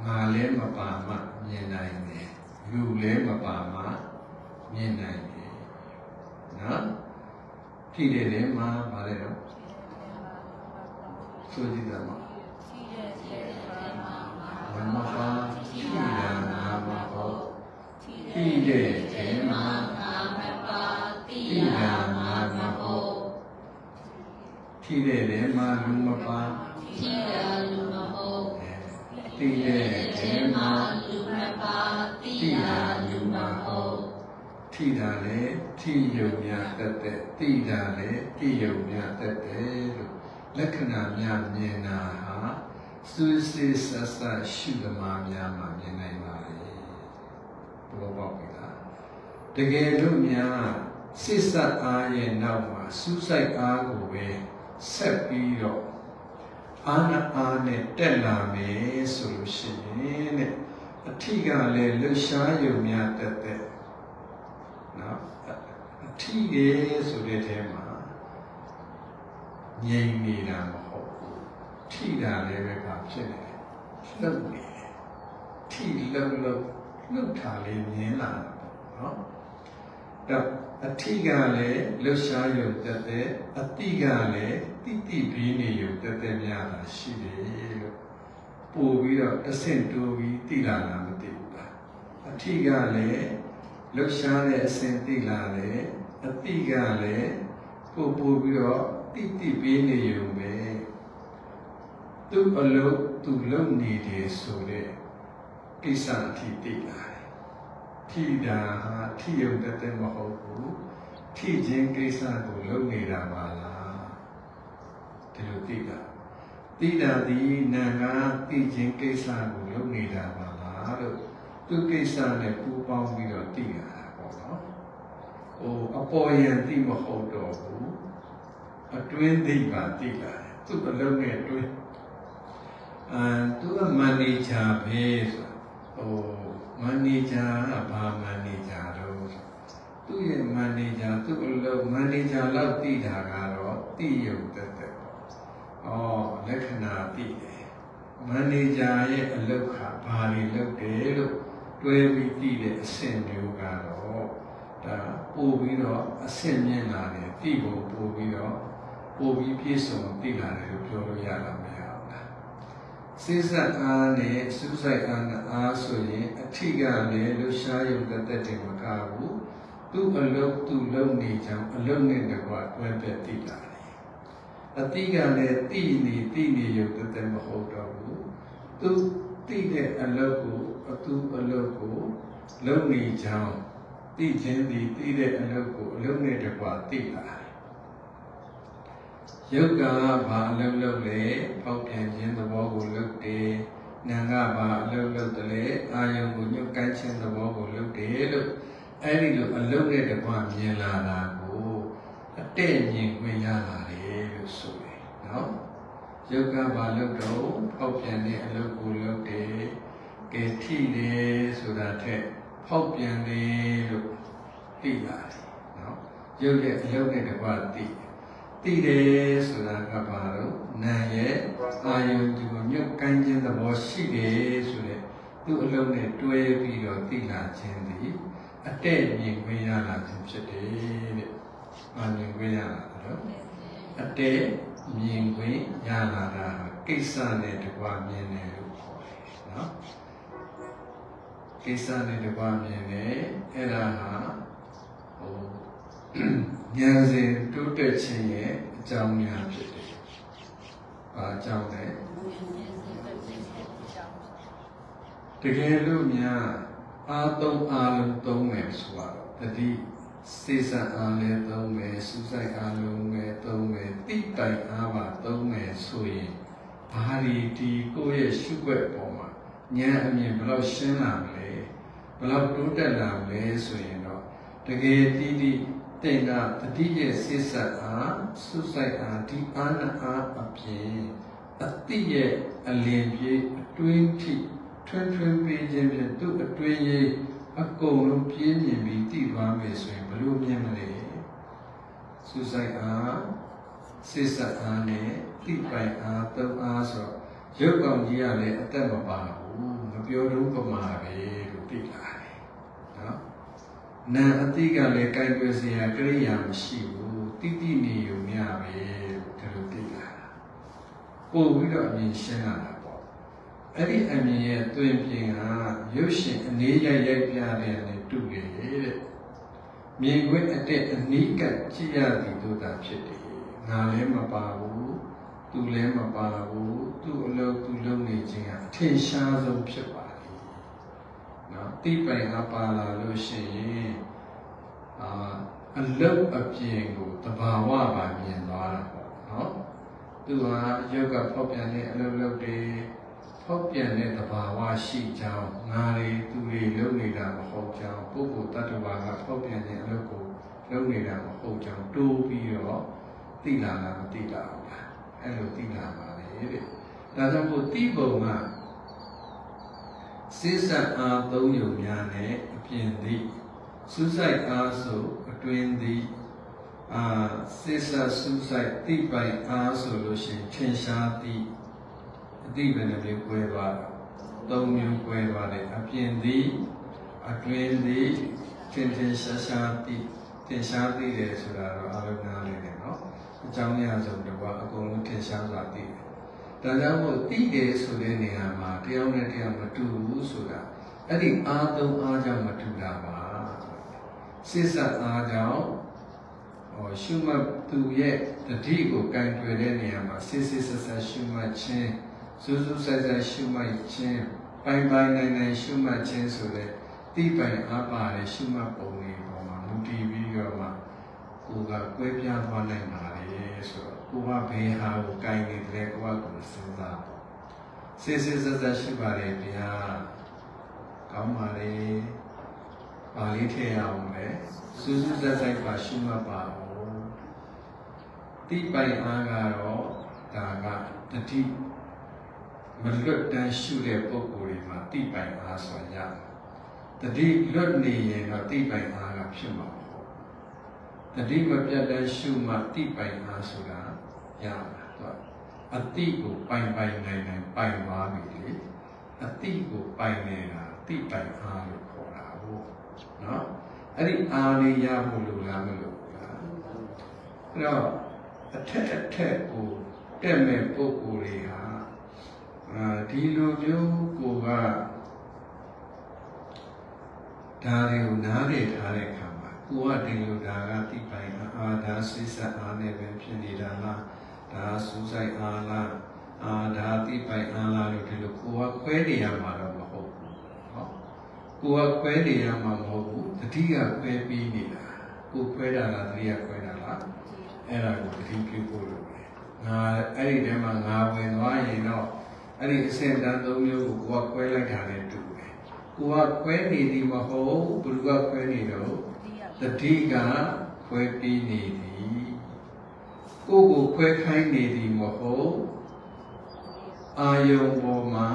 ငါလည်းမပါမှမြင်နိုင်တယ်လူလည်းမပါမှမြင်နိုင်တယ်နော်ထိတယ်လည်းမှာပါလေတော့ဆိုကြည့်ကြပါမမပါထိတာနာမဟုတ်ထိတဲ့အဲမှာ ထိတဲ့လည်းမှာလူမပါထိတဲ့အဲမှာထိတာလူမဟုတ်ထိတာလည်းထိယုံများတတ်တဲ့တိတာလည်းတိယုံများတတ်တယ်လို့လက္ခဏာများမြင်တာဟာစူးစစ်ဆဆရှုသမားများမှာမြင်နိုင်ပါလေဘုရားပေါက်ပြီလားတကယ်လို့များစစ်ဆက်အားရဲ့နောက်မှာစူးစိုက်အားကိုပဲ ဆက်ပြီးတော့အာနာအားနဲ့တက်လာမယ်ဆိုလို့ရှိရင်တဲ့အထီးကလည်းလှရှားယုံများတတ်တဲ့နော်အထီးရေဆိုတဲ့အဲမှာငြိမ်နေတာမဟုတ်ဘူးထိတာလည်းပဲကဖြစ်နေတယ်လှုပ်နေတယ်ထိလှုပ်လှုပ်လှုပ်တာလေးမြင်လာတာပေါ့နော်တော့ အထီးကလည်းလှရှားယုံတတ်တဲ့အတိကလည်းတိတိဘီးနေယုံတတ်တဲ့များတာရှိတယ်လို့ပို့ပြီးတော့တစ်ဆင့်တိုးပြီးတိလာတာမသိဘူးလားအထီးကလည်းလှရှားတဲ့အဆင့်တိလာတယ်အတိကလည်းပို့ပို့ပြီးတော့တိတိဘီးနေယုံပဲသူ့အလုပ်သူလုပ်နေတယ်ဆိုတဲ့ကိစ္စအထိတိလာတယ် ထိတာဟာထိယုံတတ်တဲ့မဟုတ်ဘူးထိခြင်းကိစ္စကိုလုပ်နေတာပါလားဒီလိုသိတာသိတာဒီနာကသိခြင်းကိစ္စကိုလုပ်နေတာပါလားလို့သူကိစ္စနဲ့ပူးပေါင်းပြီးတော့သိရတာပေါ့နော်ဟိုအပေါ်ယံသိမဟုတ်တော့ဘူးအတွင်းသိပါသိလာတယ်သူ့အလုံးနဲ့အတွင်းအာသူကမန်နေဂျာပဲဆိုဟို မန်နေဂျာကဘာမန်နေဂျာတော့သူ့ရဲ့မန်နေဂျာသူ့အလုပ်မန်နေဂျာလောက်သိတာကတော့သိရုံတက်တက်ပေါ့။အော်လက္ခဏာသိတယ်။မန်နေဂျာရဲ့အလုပ်ခဘာတွေလုပ်တယ်လို့တွဲပြီးသိတဲ့အဆင့်မျိုးကတော့ဒါပို့ပြီးတော့အဆင့်မြင့်လာတယ်သိဖို့ပို့ပြီးတော့ပို့ပြီးပြည့်စုံသိလာတယ်လို့ပြောလို့ရတာမရဘူးလား။ စိစက်အားနဲ့စူးစိုက်အားနဲ့အားဆိုရင်အထိကလည်းလှရှားရုံတက်တက်တယ်မကဘူးသူ့အလုပ်သူ့လုပ်နေကြောင်းအလုပ်နဲ့တကွတွဲပြသိလာတယ်အတိကလည်းတိနေတိနေရုံတက်တက်မဟုတ်တော့ဘူးသူတိတဲ့အလုပ်ကိုအသူအလုပ်ကိုလုပ်နေကြောင်းတိခြင်းဒီတိတဲ့အလုပ်ကိုအလုပ်နဲ့တကွသိလာတယ် ယုတ်ကဘာအလုပ်လုပ်လဲပေါက်ပြန်ခြင်းသဘောကိုလုပ်တယ်နာငါဘာအလုပ်လုပ်တယ်လဲအာယုံကိုညှို့ကန်းခြင်းသဘောကိုလုပ်တယ်လို့အဲ့ဒီလိုအလုံးနဲ့တကွမြင်လာတာကိုအတဲ့မြင်ခွင့်ရလာတယ်လို့ဆိုတယ်နော်ယုတ်ကဘာလုပ်တော့ဖောက်ပြန်တဲ့အလုပ်ကိုလုပ်တယ်ကဲထိတယ်ဆိုတာထက်ဖောက်ပြန်တယ်လို့သိလာတယ်နော်ယုတ်ရဲ့အလုပ်နဲ့တကွသိ သိတယ်ဆိုတာကဘာလို့နာရဲ့အာယုံဒီကိုညှုပ်ကမ်းခြင်းသဘောရှိတယ်ဆိုတဲ့သူ့အလုံးနဲ့တွဲပြီးတော့သိလာခြင်းသည်အတဲ့မြင်ခွင့်ရလာခြင်းဖြစ်တယ်တဲ့။မာမြင်ခွင့်ရလာတော့အတဲ့မြင်ခွင့်ရလာတာကိစ္စနဲ့တကွမြင်တယ်လို့ခေါ်တယ်နော်။ကိစ္စနဲ့တကွမြင်တယ်အဲ့ဒါဟာဟို ဉာဏ်စဉ်တိုးတက်ခြင်းရဲ့အကြောင်းများဖြစ်တယ်။ဘာအကြောင်းလဲတကယ်လို့များအာသုံးအာလုံးသုံးမယ်ဆိုတော့တတိစေစံအားလည်းသုံးမယ်စူးစိုက်အားလုံးလည်းသုံးမယ်တိတိုင်အားပါသုံးမယ်ဆိုရင်ဘာဒီဒီကိုယ့်ရဲ့ရှုွက်ပေါ်မှာဉာဏ်အမြင်ဘယ်လောက်ရှင်းလာမလဲဘယ်လောက်တိုးတက်လာမလဲဆိုရင်တော့တကယ်တိတိ တင်ကတတိရဲ့စေစံအားစူးစိုက်အားဒီအာနာအားအပြင်အတိရဲ့အလင်းပြေးအတွင်းထိထွန်းထွန်းပေးခြင်းဖြင့်သူ့အတွင်းရေးအကုန်လုံးပြင်းမြင်ပြီးတည်သွားမယ်ဆိုရင်ဘလို့မြင်မလဲစူးစိုက်အားစိတ်ဆက်အားနဲ့တိပိုင်အားသုံးအားဆိုရုပ်ကောင်ကြီးကလည်းအသက်မပါဘူးမပြောတော့ပမာပဲလို့သိလာတယ် နာအတိကလည်းကြိုက်ွယ်စရာကရိယာမရှိဘူးတိတိနေုံများပဲဒီလိုသိလာတာပို့ပြီးတော့အမြင်ရှင်းလာတာပေါ့အဲ့ဒီအမြင်ရဲ့တွင်ပြင်ကရုပ်ရှင်အနေရိုက်ရိုက်ပြတဲ့နဲ့တူတယ်တဲ့မြင်ခွင့်အတဲ့အနိကကြည့်ရသည်တို့တာဖြစ်တယ်ငါလည်းမပါဘူးသူလည်းမပါဘူးသူ့အလုပ်သူလုပ်နေခြင်းကအထင်ရှားဆုံးဖြစ်ပါ တယ်နော်တိပိုင်ကပါလာလို့ရှိရင်အာအလုတ်အပြင်ကိုတဘာဝပါမြင်သွားတာပေါ့နော်သူဟာရုပ်ကဖောက်ပြန်တဲ့အလုတ်လုတ်တွေဖောက်ပြန်တဲ့တဘာဝရှိကြောင်းငါတွေသူတွေလုပ်နေတာမဟုတ်ကြောင်းပုဂ္ဂိုလ်တ attva ကဖောက်ပြန်တဲ့အလုတ်ကိုလုပ်နေတာမဟုတ်ကြောင်းတိုးပြီးတော့သိလာတာမသိတာဘူးလားအဲ့လိုသိလာပါလေတဲ့ဒါကြောင့်မို့တိဘုံက စိစပ်အားသုံးယုံများနဲ့အပြင်သည်စူးစိုက်အားဆိုအတွင်းသည်အာစိစပ်စူးစိုက်တိပိုင်အားဆိုလို့ရှိရင်ထင်ရှားသည်အတိပဲနဲ့ပြောပွဲပါသုံးမျိုးပွဲပါတယ်အပြင်သည်အတွင်းသည်ထင်ထင်ရှားရှားသည်ထင်ရှားသည်တယ်ဆိုတာတော့အားလုံးနားလည်တယ်နော်အကြောင်းအရာဆုံးတော့အကုန်လုံးထင်ရှားစွာသိတယ် ဒါကြောင့်မို့သိတယ်ဆိုတဲ့နေရာမှာတယောက်နဲ့တယောက်မတူဘူးဆိုတာအဲ့ဒီအားသုံးအားကြောင့်မတူတာပါစိစပ်အားကြောင့်ဟောရှုမှတ်သူရဲ့တတိကိုကင်တွယ်တဲ့နေရာမှာစိစိဆက်ဆက်ရှုမှတ်ခြင်းစူးစူးဆက်ဆက်ရှုမှတ်ခြင်းပိုင်ပိုင်နိုင်နိုင်ရှုမှတ်ခြင်းဆိုတဲ့တိပိုင်အားပါတဲ့ရှုမှတ်ပုံတွေပေါ်မှာမူတည်ပြီးတော့မှကိုယ်ကကွဲပြားသွားနိုင်ပါလေဆိုတော့ ကိုကဘယ်ဟာကိုကိုင်နေတယ်ကိုကကိုစဉ်းစားပေါ့စစ်စစ်ဆက်ဆက်ရှိပါလေဗျာကောင်းပါလေပါဠိထည့်ရအောင်လေစူးစူးဆက်ဆက်ပါရှိမှပါဦးတိပိုင်အားကတော့ဒါကတတိမလွတ်တမ်းရှုတဲ့ပုံကိုယ်တွေမှာတိပိုင်အားဆိုရတတိလွတ်နေရင်တော့တိပိုင်အားကဖြစ်မှာတတိမပြတ်တဲ့ရှုမှတိပိုင်အားဆိုတာ ရမှာတော့အတိကိုပိုင်ပိုင်နိုင်နိုင်ပိုင်သွားပြီလေအတိကိုပိုင်နေတာတိပိုင်အားလို့ခေါ်တာဟုတ်နော်အဲ့ဒီအားလေးရဖို့လိုလားမလို့လားအဲ့တော့အထက်အထက်ကိုတက်မဲ့ပုံကိုယ်တွေဟာအာဒီလိုမျိုးကိုကဒါတွေကိုနားလည်ထားတဲ့အခါကိုကဒီလိုဒါကတိပိုင်အာဒါစိစက်အားနဲ့ပဲဖြစ်နေတာလား ဒါစူးစိုက်အားလားအာဒါတိပိုင်အားလားလို့ဒီလိုကိုကခွဲနေရမှာတော့မဟုတ်ဘူးဟောကိုကခွဲနေရမှာမဟုတ်ဘူးတတိကခွဲပြီးနေတာကိုခွဲတာလားတတိကခွဲတာလားအဲ့ဒါကိုတတိပြုဖို့လိုတယ်ငါအဲ့ဒီထဲမှာငါဝင်သွားရင်တော့အဲ့ဒီအစင်တန်းသုံးမျိုးကိုကိုကခွဲလိုက်တာနဲ့တူတယ်ကိုကခွဲနေသည်မဟုတ်ဘုရားခွဲနေတော့တတိကခွဲပြီးနေသည် ကိုယ်ကိုခွဲခိုင်းနေသည်မဟုတ်အာယုံပေါ်မှာ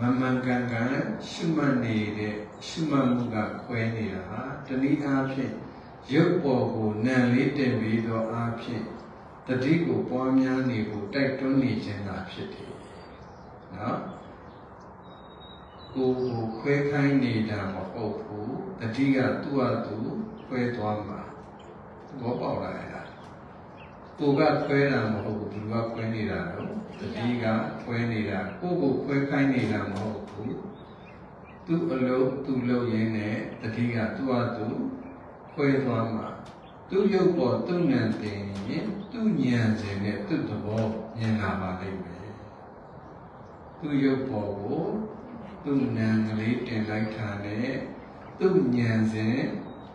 မမှန်ကန်ကန်ရှုမှတ်နေတဲ့ရှုမှတ်မှုကခွဲနေတာဟာတနည်းအားဖြင့်ရုပ်ပေါ်ကိုနံလေးတင်ပြီးသောအားဖြင့်တတိကိုပွားများနေဖို့တိုက်တွန်းနေခြင်းသာဖြစ်တယ်နော်ကိုယ်ကိုခွဲခိုင်းနေတာမဟုတ်ဘူးတတိကသူ့ဟာသူခွဲသွားမှာဘောပေါက်လာရတာ ကိုကခွဲတာမဟုတ်ဘူးသူကခွဲနေတာတော့တတိကခွဲနေတာကိုကိုခွဲခိုင်းနေတာမဟုတ်ဘူးသူ့အလုံးသူ့လုံးရင်းနဲ့တတိကသူ့ဟာသူခွဲသွားမှာသူ့ရုပ်ပေါ်သူ့ဉာဏ်တင်ရင်သူ့ဉာဏ်စဉ်နဲ့သူ့သဘောမြင်လာပါလိမ့်မယ်သူ့ရုပ်ပေါ်ကိုသူ့ဉာဏ်ကလေးတင်လိုက်တာနဲ့သူ့ဉာဏ်စဉ်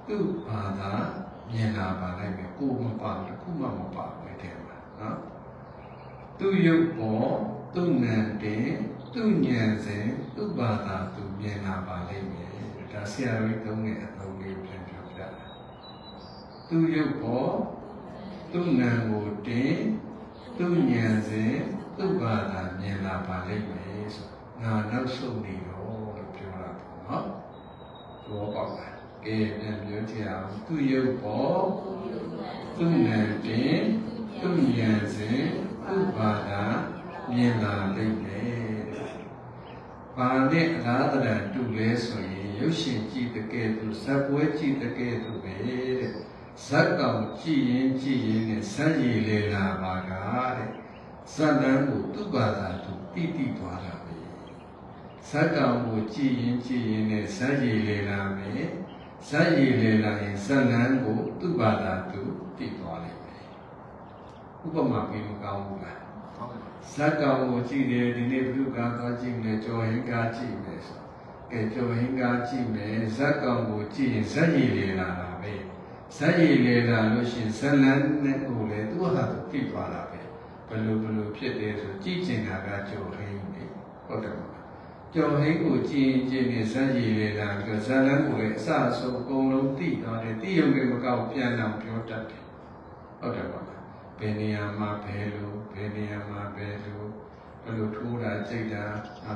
သူ့ဘာသာမြင်လာပါလိမ့်မယ်ကိုမပါဘူးခုမှမပါဘူးတဲ့မှာ နော်သူ့ရုပ်ပေါ်သူ့ဉာဏ်တင်သူ့ဉာဏ်စဉ်သူ့ဘာသာသူမြင်လာပါလိမ့်မယ်ဒါဆရာတော်သုံးတဲ့အသုံးလေးပြန်ပြောပြတာသူ့ရုပ်ပေါ်သူ့ဉာဏ်ကိုတင်သူ့ဉာဏ်စဉ်သူ့ဘာသာမြင်လာပါလိမ့်မယ်ဆိုငါနောက်ဆုံးနေတော့လို့ပြောတာပေါ့နော်ဘောပေါက်လာကဲပြန်ပြောကြအောင်သူ့ရုပ်ပေါ်သူ့ဉာဏ်တင် သူ့ဉာဏ်စဉ်သူ့ဘာသာမြင်လာလိမ့်မယ်ဘာနဲ့အလားတရတူလဲဆိုရင်ရုပ်ရှင်ကြည့်တဲ့ကဲ့သို့ဇက်ပွဲကြည့်တဲ့ကဲ့သို့ပဲတဲ့ဇက်ကောင်ကြည့်ရင်ကြည့်ရင်နဲ့စမ်းရည်လေလာပါကတဲ့ဇက်တန်းကိုသူ့ဘာသာသူတိတိသွားတာပဲဇက်ကောင်ကိုကြည့်ရင်ကြည့်ရင်နဲ့စမ်းရည်လေလာမယ်ဇက်ရည်လေလာရင်ဇက်တန်းကိုသူ့ဘာသာသူတိသွားလိမ့်မယ် ဥပမာပြီးမကောင်းဘူးလားဇက်ကောင်ကိုကြည့်တယ်ဒီနေ့ဘုရားသွားကြည့်မယ်ကြော်ရင်ကားကြည့်မယ်ဆိုကဲကြော်ရင်ကားကြည့်မယ်ဇက်ကောင်ကိုကြည့်ရင်ဇက်ရည်လေလာတာပဲဇက်ရည်လေလာလို့ရှိရင်ဇလန်းနဲ့ကိုလေသူ့ဟာသူပြစ်သွားတာပဲဘယ်လိုဘယ်လိုဖြစ်တယ်ဆိုကြည့်ချင်တာကကြော်ဟင်းနေဟုတ်တယ်မလားကြော်ဟင်းကိုကြည့်ရင်ကြည့်ရင်ဇက်ရည်လေလာပြီးဇလန်းကိုလေအစအဆုံးအကုန်လုံးသိသွားတယ်သိရုံနဲ့မကောက်ပြန်အောင်ပြောတတ်တယ်ဟုတ်တယ်ပါလား ဘယ်နေရာမှာဘယ်လိုဘယ်နေရာမှာဘယ်လိုဘယ်လိုထိုးတာကြိတ်တာ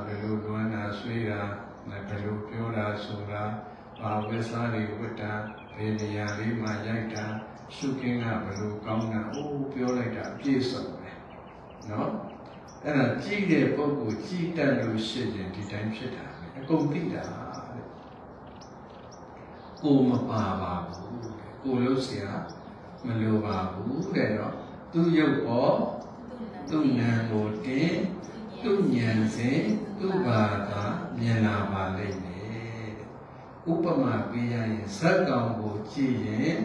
ဘယ်လိုလွမ်းတာဆွေးတာဘယ်လိုပြောတာဆိုတာဘာဝိစားတွေဝတ်တာဘယ်နေရာလေးမှာရိုက်တာရှုခင်းကဘယ်လိုကောင်းတာအိုးပြောလိုက်တာအပြည့်စုံပဲနော်အဲ့ဒါကြည့်တဲ့ပုဂ္ဂိုလ်ကြည့်တတ်လို့ရှိရင်ဒီတိုင်းဖြစ်တာပဲအကုန်သိတာတဲ့ကိုမပါပါဘူးကိုလို့เสียမလိုပါဘူးတဲ့နော် သူရုပ်ပေါ်သူဉာဏ်ကိုတင်သူဉာဏ်စဉ်သူဘာသာမြင်လာပါလိမ့်မယ်ဥပမာပေးရရင်ဇက်ကောင်ကိုကြည့်ရင်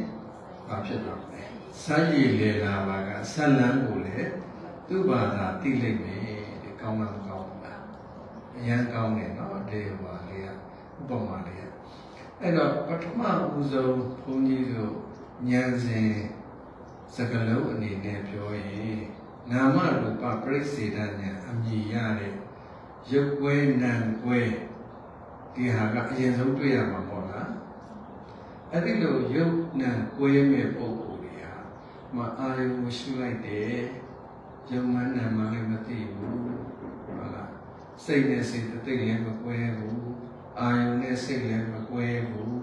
ဘာဖြစ်တော့လဲဇက်ရည်လေလာပါကဇက်လန်းကိုလည်းသူဘာသာသိလိမ့်မယ်တဲ့ကောင်းမှမကောင်းဘူးလားအရန်ကောင်းတယ်နော်ဒီဟောလေးကဥပမာလေးကအဲ့တော့ပထမဦးဆုံးဘုန်းကြီးတို့ဉာဏ်စဉ် စကလုံးအနေနဲ့ပြောရင်နာမရူပပြိစေတဉာဏ်အမြင်ရတဲ့ရုပ်ကွဲနာမ်ကွဲဒီဟာကအရင်ဆုံးတွေ့ရမှာပေါ့လားအဲ့ဒီလိုရုပ်နာမ်ကွဲမဲ့ပုံကိုယ်တွေဟာမအာယုံရှိလိုက်တယ်ရုပ်မနာမလည်းမသိဘူးဟုတ်လားစိတ်နဲ့စိတ်သိလည်းမကွဲဘူးအာယုံနဲ့စိတ်လည်းမကွဲဘူး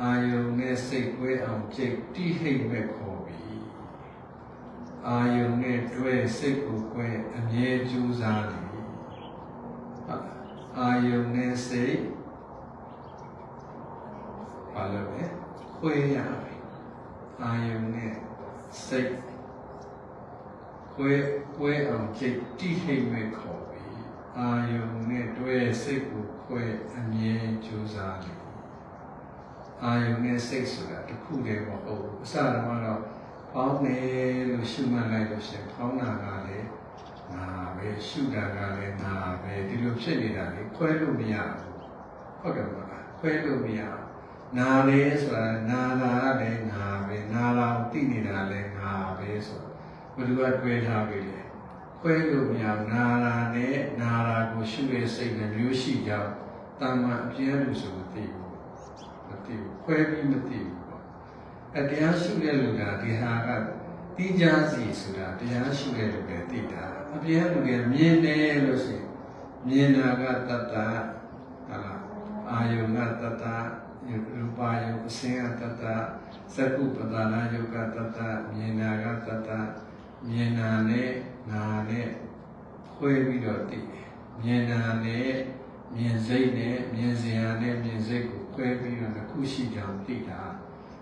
အာယုံနဲ့စိတ်ကွဲအောင်ကြိတ်တိဟိတ်မဲ့ခေါ်ပြီ အာယုံနဲ့တွဲစိတ်ကိုကွဲအမြဲကြိုးစားတယ်ဟုတ်အာယုံနဲ့စိတ်ဘာလို့လဲခွဲရပြီအာယုံနဲ့စိတ်ခွဲခွဲအောင်ကြိတ်တိဟိတ်မဲ့ခေါ်ပြီအာယုံနဲ့တွဲစိတ်ကိုခွဲအမြဲကြိုးစားတယ်အာယုံနဲ့စိတ်ဆိုတာတစ်ခုတည်းမဟုတ်ဘူးအစတော့ ပေါင်းတယ်လို့ရှုမှတ်လိုက်လို့ရှိရင်ပေါင်းတာကလည်းငါပဲရှုတာကလည်းငါပဲဒီလိုဖြစ်နေတာလေခွဲလို့မရဘူးဟုတ်တယ်မလားခွဲလို့မရနာလေဆိုတာနာတာကလည်းငါပဲနာတာကိုသိနေတာလည်းငါပဲဆိုဘယ်သူကတွဲထားပြီလဲခွဲလို့မရနာတာနဲ့နာတာကိုရှုတဲ့စိတ်နဲ့မျိုးရှိကြောင်းတာမန်အပြည့်လို့ဆိုမသိဘူးမသိဘူးခွဲပြီးမသိဘူး အတရားရှုတဲ့လူကဒီဟာကတိကျစီဆိုတာတရားရှုတဲ့လူပဲသိတာအပြည့်လူကမြင်တယ်လို့ရှိရင်မြင်တာကတတ္တဟာလားအာယုံကတတ္တရူပါယုံအစင်းကတတ္တသကုပဒနာယုကတတ္တမြင်တာကတတ္တမြင်တာနဲ့နာနဲ့ခွဲပြီးတော့သိတယ်မြင်တာနဲ့မြင်စိတ်နဲ့မြင်စရာနဲ့မြင်စိတ်ကိုခွဲပြီးတော့တစ်ခုရှိကြောင်သိတာ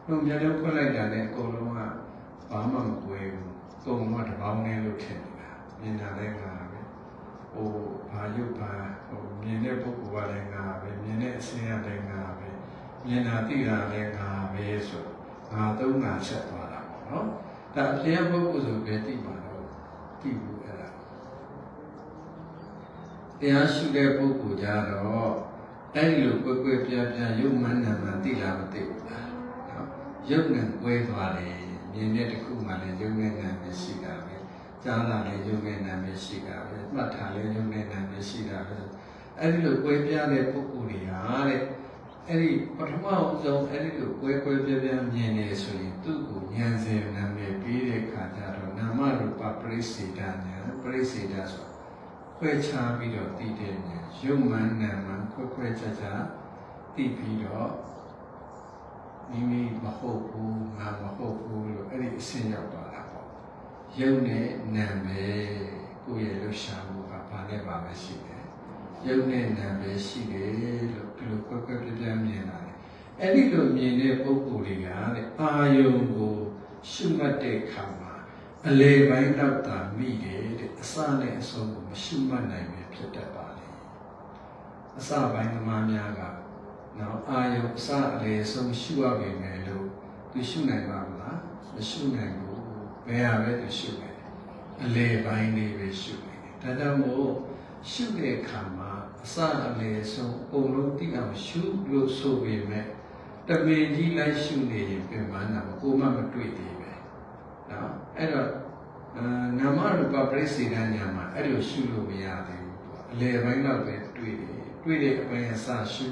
တို့မျက်လုံးဖွင့်လိုက်တာနဲ့အကုန်လုံးကဘာမှမကွဲဘူး။သုံးမတစ်ပေါင်းနဲ့လို့ထင်နေတာ။မြင်တာလည်းငါပဲ။ဟိုဘာရုပ်ဘာဟိုမြင်တဲ့ပုဂ္ဂိုလ်ကလည်းငါပဲ။မြင်တဲ့အစင်းကလည်းငါပဲ။မြင်တာသိတာလည်းငါပဲဆိုငါသုံးငါဆက်သွားတာပေါ့နော်။ဒါအပြည့်ပုဂ္ဂိုလ်ဆိုပဲသိပါတော့သိဘူးအဲ့ဒါ။တရားရှိတဲ့ပုဂ္ဂိုလ်ကြတော့အဲ့ဒီလိုကွယ်ကွယ်ပြားပြားရုပ်မှန်နာမှသိလားမသိဘူးလား ရုပ်နဲ့ကွဲသွားတယ်မြင်တဲ့တစ်ခုမှလည်းရုပ်နဲ့နာမည်ရှိတာပဲကြားလာလည်းရုပ်နဲ့နာမည်ရှိတာပဲမှတ်ထားလည်းရုပ်နဲ့နာမည်ရှိတာပဲအဲ့ဒီလိုကွဲပြားတဲ့ပုဂ္ဂိုလ်တွေဟာတဲ့အဲ့ဒီပထမဆုံးအဲ့ဒီလိုကွဲကွဲပြားပြားမြင်နေဆိုရင်သူ့ကိုဉာဏ်စဉ်နာမည်ပြီးတဲ့ခါကျတော့နာမရူပပရိစေတဉာဏ်ပရိစေတဆိုခွဲခြားပြီးတော့သိတဲ့ဉာဏ်ရုပ်မှန်နာမှန်ခွဲခွဲခြားခြားသိပြီးတော့ မိမိမဟုတ်ဘူးငါမဟုတ်ဘူးလို့အဲ့ဒီအဆင့်ရောက်သွားတာပေါ့ယုံနဲ့နာမည်ကိုယ့်ရဲ့လှူရှာမှုကဘာနဲ့ပါပဲရှိတယ်ယုံနဲ့နာမည်ရှိတယ်လို့ဒီလိုကွက်ကွအဲ့ဒီလိုမြင်တဲ့ပုဂ္ဂိုလ်တွေကတဲ့အာယုံကိုရှုမှတ်တဲ့အခါမှာအလေပိုင်းတော့တာမိတယ်တဲ့အစနဲ့အဆုံးကိုမရှုမှတ်နိုင်ပဲဖြစ်တတ်ပါလေအစပိုင်းသမားများက နော်အာယုံအစအလေဆုံးရှုရပေမယ်လို့သူရှုနိုင်ပါမလားမရှုနိုင်ဘူးဘယ်ဟာပဲသူရှုနိုင်အလေပိုင်းလေးပဲရှုနိုင်တယ်ဒါကြောင့်မို့ရှုတဲ့အခါမှာအစအလေဆုံးအုံလုံးသိအောင်ရှုလို့ဆိုပေမဲ့တပင်ကြီးလိုက်ရှုနေရင်ပြန်မှန်းတာကိုမှမတွေ့သေးပဲနော်အဲ့တော့အာနာမရူပပရိစေဒညာမှာအဲ့လိုရှုလို့မရသေးဘူးအလေပိုင်းတော့ပဲတွေ့တယ်တွေ့တဲ့အပိုင်းအစရှု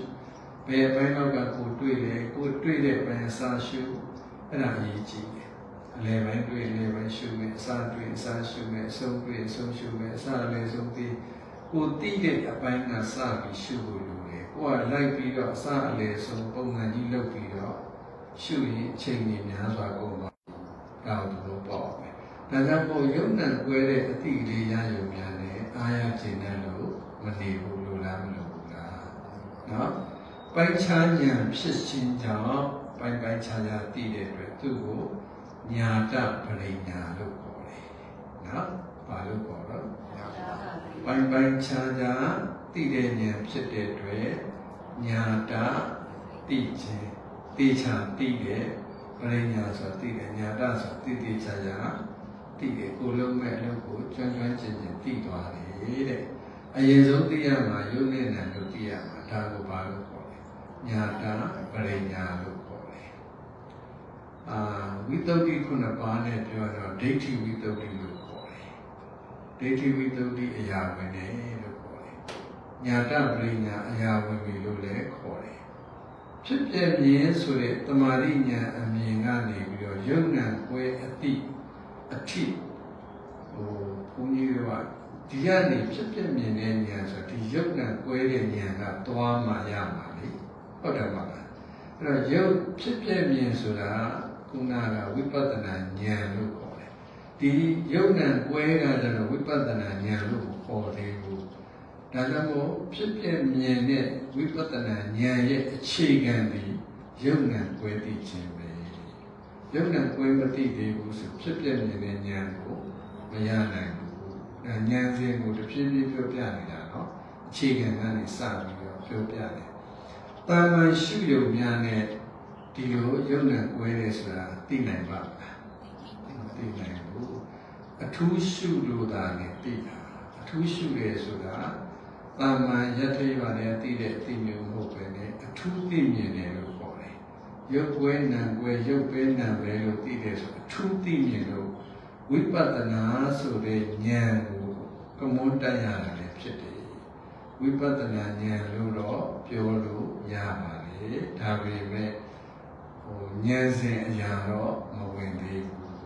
ဘယ်အပိုင်းတော့ကကိုတွေ့တယ်ကိုတွေ့တဲ့အပိုင်းအစရှုအဲ့ဒါအရေးကြီးတယ်အလေပိုင်းတွေ့အလေပိုင်းရှုမယ်အစတွေ့အစရှုမယ်အဆုံးတွေ့အဆုံးရှုမယ်အစအလေဆုံးသိကိုသိတဲ့အပိုင်းကစပြီးရှုဖို့လိုတယ်ကိုကလိုက်ပြီးတော့အစအလေဆုံးပုံမှန်ကြီးလုပ်ပြီးတော့ရှုရင်အချိန်ကြီးများစွာကုန်သွားဒါတော့ပေါ့မယ်ဒါကြောင့်ကိုယုံနံကွဲတဲ့အတိလေးရယုံများနဲ့အာရခြင်းနဲ့လို့မနေဘူးလို့လားမလို့ဘူးလားနော် ပိုင်ချာဉာဏ်ဖြစ်ခြင်းကြောင့်ပိုင်ပိုင်ခြားခြားသိတဲ့အတွက်သူ့ကိုညာတပရိညာလို့ခေါ်တယ်နော်ဘာလို့ခေါ်တော့ပိုင်ပိုင်ခြားခြားသိတဲ့ဉာဏ်ဖြစ်တဲ့အတွက်ညာတသိခြင်းသိချာသိတဲ့ပရိညာဆိုသိတယ်ညာတဆိုသိသိချာချာသိတယ်ကိုလုံးမဲ့အလုပ်ကိုကျွမ်းကျွမ်းကျင်ကျင်သိသွားတယ်တဲ့အရင်ဆုံးသိရမှာယုံနဲ့နံလို့သိရမှာဒါကိုဘာလို့ခေါ်လဲ ညာတာပရိညာလို့ခေါ်တယ်အာဝိတ္တုတိခုနှစ်ပါးနဲ့ပြောတော့ဒိဋ္ဌိဝိတ္တုတိလို့ခေါ်တယ်ဒိဋ္ဌိဝိတ္တုတိအရာဝင်တယ်လို့ခေါ်တယ်ညာတပရိညာအရာဝင်ပြီလို့လည်းခေါ်တယ်ဖြစ်ပြမြင်ဆိုတဲ့တမာရိညာအမြင်ကနေပြီးတော့ယုံနံကွဲအတိအထိဟိုဘုန်းကြီးတို့ကဒီကနေဖြစ်ပြမြင်တဲ့ဉာဏ်ဆိုဒီယုတ်နဲ့ကွဲတဲ့ဉာဏ်ကသွားမှရမှာလေ ဟုတ်တယ်မလားအဲ့တော့ယုတ်ဖြစ်ပြမြင်ဆိုတာခုနကဝိပဿနာဉာဏ်လို့ခေါ်တယ်ဒီယုတ်နဲ့ကွဲတာကျတော့ဝိပဿနာဉာဏ်လို့ခေါ်တယ်ဘူးဒါကြောင့်မို့ဖြစ်ပြမြင်တဲ့ဝိပဿနာဉာဏ်ရဲ့အခြေခံဒီယုတ်နဲ့ကွဲသိခြင်းပဲယုတ်နဲ့ကွဲမသိသေးဘူးဆိုဖြစ်ပြမြင်တဲ့ဉာဏ်ကိုမရနိုင်ဘူးဉာဏ်စဉ်ကိုတဖြည်းဖြည်းပြောပြနေတာနော်အခြေခံကနေစပြီးတော့ပြောပြတယ်။ တာမန်ရှုယုံများနဲ့ဒီလိုယုံနဲ့ကွဲတယ်ဆိုတာသိနိုင်ပါ့မလား။သိနိုင်ဘူး။အထူးရှုလို့သာနဲ့သိတာ။အထူးရှုတယ်ဆိုတာတာမန်ယထာရွာနဲ့သိတဲ့အသိမျိုးမဟုတ်ပဲနဲ့အထူးသိမြင်တယ်လို့ခေါ်တယ်။ရုပ်ကွဲနာကွဲရုပ်ပဲနာပဲလို့သိတယ်ဆိုအထူးသိမြင်လို့ဝိပဿနာဆိုတဲ့ဉာဏ်ကိုကမွန်းတက်ရတယ်လည်းဖြစ်တယ် ဝိပဿနာဉာဏ်လို့တော့ပြောလို့ရပါလေဒါပေမဲ့ဟိုဉာဏ်စဉ်အရာတော့မဝင်သေးဘူး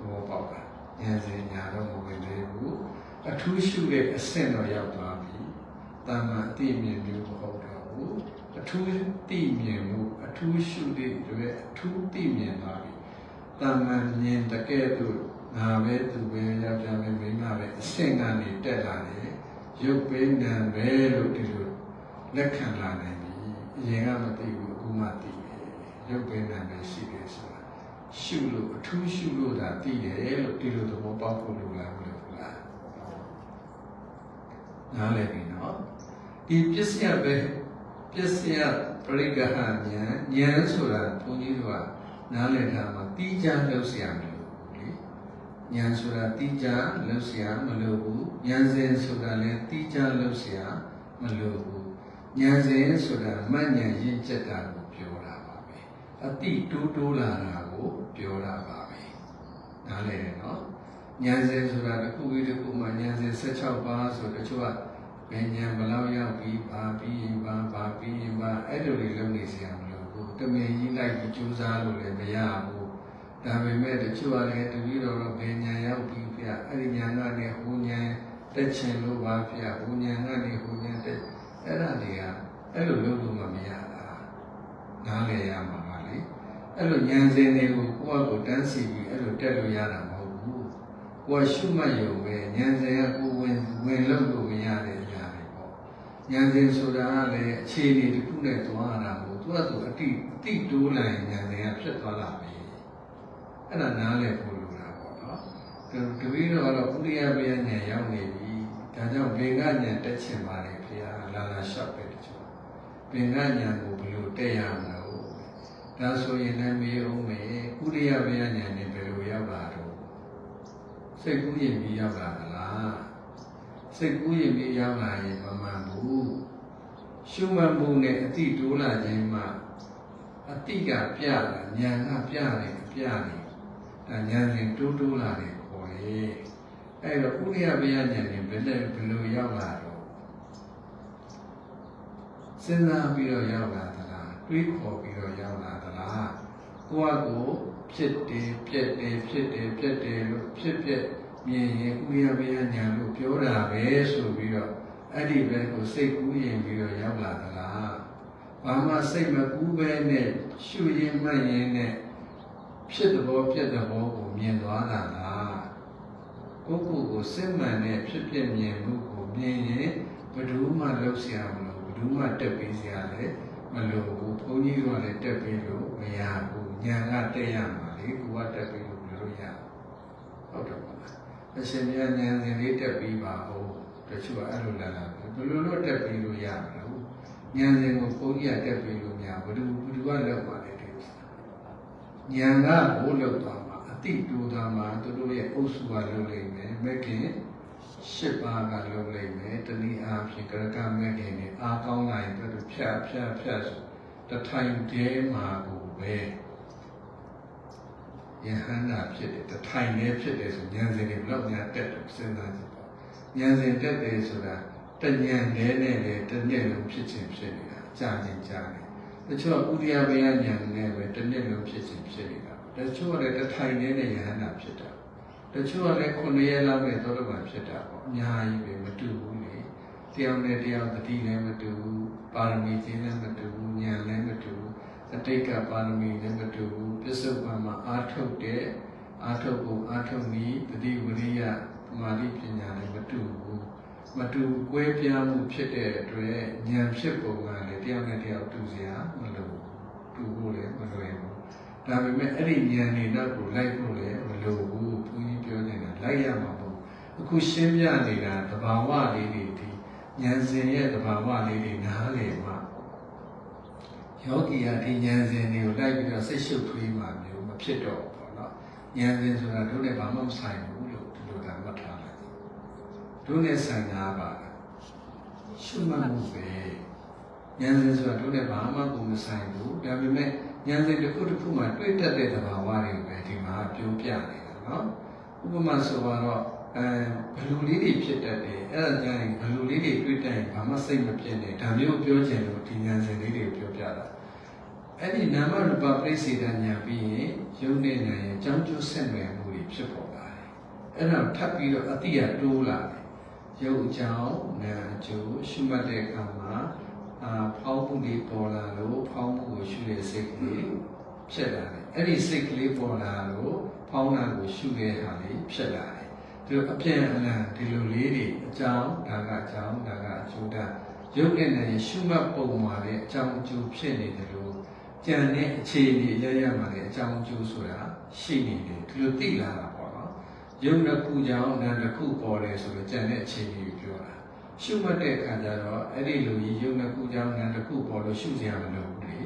ဘောပေါက်တာဉာဏ်စဉ်ညာတော့မဝင်သေးဘူးအထူးရှုတဲ့အဆင့်တော့ရောက်သွားပြီတာမန်အတိမြင်မျိုးမဟုတ်တော့ဘူးအထူးသိမြင်မှုအထူးရှုတဲ့အတွက်အထူးသိမြင်သွားပြီတာမန်မြင်တကယ်တော့ငါပဲသူပဲယောက်ျားပဲမိန်းမပဲအဆင့်ကနေတက်လာတယ် ရုပ်ပဲနာပဲလို့ဒီလိုလက်ခံလာနိုင်ပြီအရင်ကမသိဘူးအခုမှသိတယ်ရုပ်ပဲနာပဲရှိတယ်ဆိုတာရှုလို့အထူးရှုလို့သာသိတယ်လို့ဒီလိုသဘောပေါက်ဖို့လိုလားမလို့လားနားလည်ပြီနော်ဒီပစ္စယပဲပစ္စယပရိက္ခဉာဏ်ဉာဏ်ဆိုတာဘုန်းကြီးတို့ကနားလည်ထားမှာတီးခြားလို့ဆရာမလို့ဉာဏ်ဆိုတာတိကျလှုပ်ရှားမလို့ဘူး ဉာဏ်စဉ်ဆိုတာလည်းတိကျလှုပ်ရှားမလို့ဘူးဉာဏ်စဉ်ဆိုတာမှတ်ဉာဏ်ရင့်ကျက်တာကိုပြောတာပါပဲအတိတိုးတိုးလာတာကိုပြောတာပါပဲနားလည်တယ်နော်ဉာဏ်စဉ်ဆိုတာတစ်ခုပြီးတစ်ခုမှဉာဏ်စဉ်16ပါးဆိုတချို့ကဘယ်ဉာဏ်ဘလောက်ရောက်ပြီးပါပြီးရင်ပါပါပြီးရင်ပါအဲ့လိုတွေလုပ်နေစရာမလိုဘူးတမင်ကြီးလိုက်ပြီးကြိုးစားလို့လည်းမရဘူးဒါပေမဲ့တချို့ကလည်းတပည့်တော်တော့ဘယ်ညာရောက်ပြီးဖျက်အဲ့ဒီညာကနေဟိုညာ တက်ချင်လို့ပါဖျက်ဟိုညာကနေဟိုညာတက်အဲ့ဒါတွေကအဲ့လိုလုပ်လို့မမရတာနားလည်ရမှာပါလေအဲ့လိုဉာဏ်စဉ်တွေကိုကိုယ့်အကိုတန်းစီပြီးအဲ့လိုတက်လို့ရတာမဟုတ်ဘူးကိုယ်ရှုမှတ်ရုံပဲဉာဏ်စဉ်ကကိုယ်ဝင်ဝင်လို့လို့မရတဲ့အရာတွေပေါ့ဉာဏ်စဉ်ဆိုတာကလည်းအခြေအနေတစ်ခုနဲ့သွားရတာကိုသူကသူအတိအတိတိုးလိုက်ဉာဏ်စဉ်ကဖြစ်သွားလာပြီအဲ့ဒါနားလည်ဖို့လိုတာပေါ့နော်တပည့်တော်ကတော့ဥရိယဘေယဉာဏ်ရောက်နေပြီ ဒါကြောင့်ဘေကဉာဏ်တက်ချင်ပါလေဖေဟာလာလာလျှောက်ပဲတချို့ဘေကဉာဏ်ကိုဘယ်လိုတက်ရမလဲဒါဆိုရင်လည်းမေးအောင်မယ်ဥရိယဘေယဉာဏ်နဲ့ဘယ်လိုရောက်လာတော့စိတ်ကူးရင်ပြီးရောက်လာသလားစိတ်ကူးရင်ပြီးရောက်လာရင်မမှန်ဘူးရှုမှတ်မှုနဲ့အတိတိုးလာခြင်းမှအတိကပြတာဉာဏ်ကပြတယ်ပြတယ်ဒါဉာဏ်ရင်တိုးတိုးလာတယ်ခေါ်လေ အဲ့တော့ဥရိယဘေယဉာဏ်နဲ့ဘယ်နဲ့ဘယ်လိုရောက်လာတော့စဉ်းစားပြီးတော့ရောက်လာသလားတွေးခေါ်ပြီးတော့ရောက်လာသလားကိုယ့်အကိုဖြစ်တယ်ပြက်တယ်ဖြစ်တယ်ပြက်တယ်လို့ဖြစ်ပြက်မြင်ရင်ဥရိယဘေယဉာဏ်လို့ပြောတာပဲဆိုပြီးတော့အဲ့ဒီဘက်ကိုစိတ်ကူးရင်ပြီးတော့ရောက်လာသလားဘာမှစိတ်မကူးပဲနဲ့ရှုရင်မှတ်ရင်နဲ့ဖြစ်တဲ့ဘောပြက်တဲ့ဘောကိုမြင်သွားတာလား ကိုယ့်ကိုယ်ကိုစစ်မှန်တဲ့ဖြစ်ဖြစ်မြင်မှုကိုမြင်ရင်ဘယ်သူမှလှုပ်ရှားမလို့ဘယ်သူမှတက်ပြီးစရာလည်းမလို့ဘူးဘုန်းကြီးကလည်းတက်ပြီးလို့မရဘူးညာကတက်ရမှာလေကိုကတက်ပြီးလို့လို့ရဟုတ်တယ်ပါလားအရှင်မြတ်ဉာဏ်စဉ်လေးတက်ပြီးပါဦးတချို့ကအဲ့လိုလာလာဘယ်လိုလို့တက်ပြီးလို့ရမလို့ဉာဏ်စဉ်ကိုဘုန်းကြီးကတက်ပြီးလို့မရဘူးဘယ်သူဘယ်သူကလောက်ပါလဲဒီဉာဏ်ကဘိုးလောက်သွား မှာအတိတူသွားမှာသူတို့ရဲ့အုပ်စုကလုပ်လိမ့်မယ်မက်ကင်ရှစ်ပါးကလုပ်လိမ့်မယ်တနည်းအားဖြင့်ကရကမက်ကင်နဲ့အားကောင်းလာရင်သူဖြတ်ဖြတ်ဖြတ်ဆိုတထိုင်တည်းမှာကိုပဲယဟန္တာဖြစ်တယ်တထိုင်လည်းဖြစ်တယ်ဆိုဉာဏ်စဉ်တွေဘလောက်များတက်တယ်စဉ်းစားကြည့်ပါဉာဏ်စဉ်တက်တယ်ဆိုတာတဉာဏ်နဲ့နဲ့လေတစ်နှစ်လုံးဖြစ်ခြင်းဖြစ်နေတာကြာခြင်းကြာတယ်တချို့ဥဒိယဘေယဉာဏ်နဲ့ပဲတစ်နှစ်လုံးဖြစ်ခြင်းဖြစ်နေ တာတချို့ကလည်းတထိုင်နဲ့နဲ့ယဟန္တာဖြစ်တာတချို့ကလည်းခုနှစ်ရက်လောက်နဲ့သောတပန်ဖြစ်တာပေါ့အများကြီးပဲမတူဘူးလေတယောက်နဲ့တယောက်တတိလည်းမတူဘူးပါရမီခြင်းလည်းမတူဘူးဉာဏ်လည်းမတူဘူးအတိတ်ကပါရမီလည်းမတူဘူးပစ္စုပန်မှာအာထုတ်တဲ့အာထုတ်ကိုအာထုတ်ပြီးတတိဝရိယသမာဓိပညာလည်းမတူဘူးမတူကွဲပြားမှုဖြစ်တဲ့အတွက်ဉာဏ်ဖြစ်ပုံကလည်းတယောက်နဲ့တယောက်တူစရာမလိုတူဖို့လည်းမလွယ်ဘူး ဒါပေမဲ့အဲ့ဒီဉာဏ်တွေတော့ကိုလိုက်ဖို့လည်းမလိုဘူးဘုန်းကြီးပြောနေတာလိုက်ရမှာပေါ့အခုရှင်းပြနေတာသဘာဝလေးတွေဒီဉာဏ်စဉ်ရဲ့သဘာဝလေးတွေနားလည်မှယောဂီကဒီဉာဏ်စဉ်တွေကိုလိုက်ပြီးတော့စိတ်ရှုပ်ထွေးမှမျိုးမဖြစ်တော့ဘူးပေါ့နော်ဉာဏ်စဉ်ဆိုတာတို့နဲ့ဘာမှမဆိုင်ဘူးလို့ဒီလိုကမှတ်ထားလိုက်တို့နဲ့ဆိုင်တာပါရှုမှတ်မှုပဲဉာဏ်စဉ်ဆိုတာတို့နဲ့ဘာမှကိုမဆိုင်ဘူးဒါပေမဲ့ ဉာဏ်စဉ်တစ်ခုတစ်ခုမှတွေ့တတ်တဲ့သဘာဝတွေကိုပဲဒီမှာပြောပြနေတာနော်ဥပမာဆိုတော့အဲဘလူလေးတွေဖြစ်တတ်တယ်အဲ့ဒါကြောင့်ဘလူလေးတွေတွေ့တတ်ရင်ဘာမှစိတ်မပြည့်နဲ့ဒါမျိုးပြောချင်လို့ဒီဉာဏ်စဉ်လေးတွေကိုပြောပြတာအဲ့ဒီနာမရူပပြိစေတဉာဏ်ပြီးရင်ယုံနေနိုင်ရင်အကြောင်းကျိုးဆက်နွယ်မှုတွေဖြစ်ပေါ်လာတယ်အဲ့ဒါထပ်ပြီးတော့အတိအတိုးလာတယ်ယုံအကြောင်းနာအကျိုးရှုမှတ်တဲ့အခါမှာ အာဖောင်းမှုတွေပေါ်လာလို့ဖောင်းမှုကိုရှုတဲ့စိတ်ကလေးဖြစ်လာတယ်အဲ့ဒီစိတ်ကလေးပေါ်လာလို့ဖောင်းတာကိုရှုတဲ့ဟာလေးဖြစ်လာတယ်ဒီလိုအပြန်အလှန်ဒီလိုလေးတွေအကြောင်းဒါကအကြောင်းဒါကအကျိုးဒါရုပ်နဲ့နဲ့ရှုမှတ်ပုံမှာလည်းအကြောင်းအကျိုးဖြစ်နေတယ်လို့ကြံတဲ့အခြေအနေရရမှာလည်းအကြောင်းအကျိုးဆိုတာရှိနေတယ်ဒီလိုသိလာတာပေါ့နော်ရုပ်တစ်ခုကြောင့်နာမ်တစ်ခုပေါ်တယ်ဆိုတော့ကြံတဲ့အခြေအနေကိုပြောတာ ရှုမှတ်တဲ့အခါကျတော့အဲ့ဒီလိုကြီးရုပ်နှစ်ခုကြောင့်နာမ်တစ်ခုပေါ်လို့ရှုစရာမလိုဘူးလေ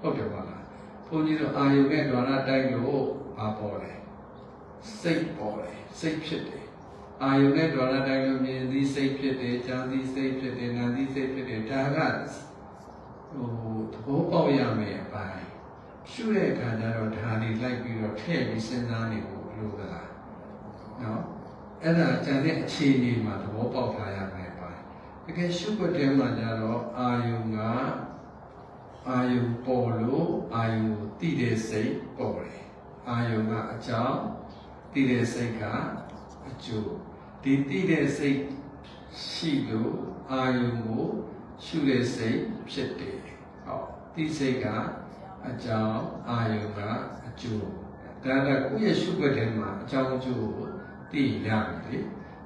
ဟုတ်တယ်ပါလားဘုန်းကြီးတို့အာယုနဲ့ဒွါရတိုက်လို့ဘာပေါ်လဲစိတ်ပေါ်တယ်စိတ်ဖြစ်တယ်အာယုနဲ့ဒွါရတိုင်းလို့မြင်သည်စိတ်ဖြစ်တယ်ကြားသည်စိတ်ဖြစ်တယ်နားသည်စိတ်ဖြစ်တယ်ဒါကဟိုသဘောပေါက်ရမယ်အပိုင်းရှုတဲ့အခါကျတော့ဒါလေးလိုက်ပြီးတော့ထည့်ပြီးစဉ်းစားနေဖို့လိုသလားနော်အဲ့ဒါကြံတဲ့အခြေအနေမှာသဘောပေါက်ထားရမယ်အပိုင်း တကယ်ရှုွက်တဲ့မှာကျတော့အာယုကအာယုပေါ်လို့အာယုတိတဲ့စိတ်ပေါ်တယ်အာယုကအကြောင်းတိတဲ့စိတ်ကအကျိုးဒီတိတဲ့စိတ်ရှိလို့အာယုကိုရှုတဲ့စိတ်ဖြစ်တယ်ဟောတိစိတ်ကအကြောင်းအာယုကအကျိုးဒါကကိုယ့်ရဲ့ရှုွက်တဲ့မှာအကြောင်းအကျိုးကိုသိရမယ်လေ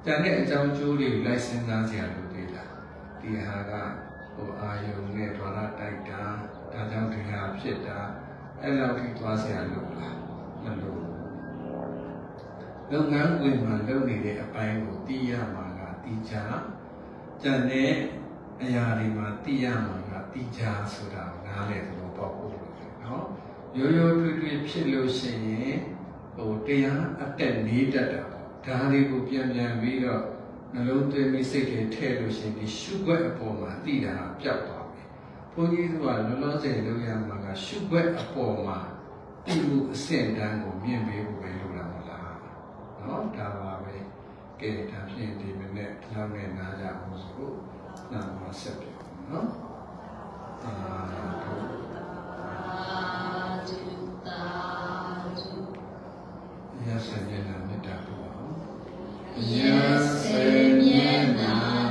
တန်တဲ့အကြောင်းအကျိုးတွေကိုလိုက်စဉ်းစားကြရလို့သေးလားတ ဒီဟာကဟိုအာယုံနဲ့ဘာသာတိုက်တာဒါကြောင့်ဒီဟာဖြစ်တာအဲ့လောက်ထိသွားဆရာလို့လားမလို့လုပ်ငန်းဝင်မှာလုပ်နေတဲ့အပိုင်းကိုသိရမှာကတိကျကြံတဲ့အရာတွေမှာသိရမှာကတိကျဆိုတာနားလည်သလိုပေါက်ဖို့လို့နော်ရိုးရိုးတွေ့တွေ့ဖြစ်လို့ရှိရင်ဟိုတရားအတက်နေတတ်တာဒါတွေကိုပြန်ပြန်ပြီးတော့ နှလုံးသွင်းပြီးစိတ်ထဲထည့်လို့ရှိရင်ဒီရှုွက်အပေါ်မှာသိတာပျောက်သွားမယ်။ဘုန်းကြီးတို့ကလောလောဆယ်လုပ်ရမှာကရှုွက်အပေါ်မှာသိမှုအဆင့်တန်းကိုမြင့်ပေးဖို့ပဲလုပ်တာမလား။နော်ဒါပါပဲ။ကဲဒါဖြင့်ဒီမနေ့လောက်နဲ့နားကြအောင်ဆိုနားမှာဆက်ပြောနော်။အာသုတာသုယသဉ္ဇနာမေတ္တာ если не нам.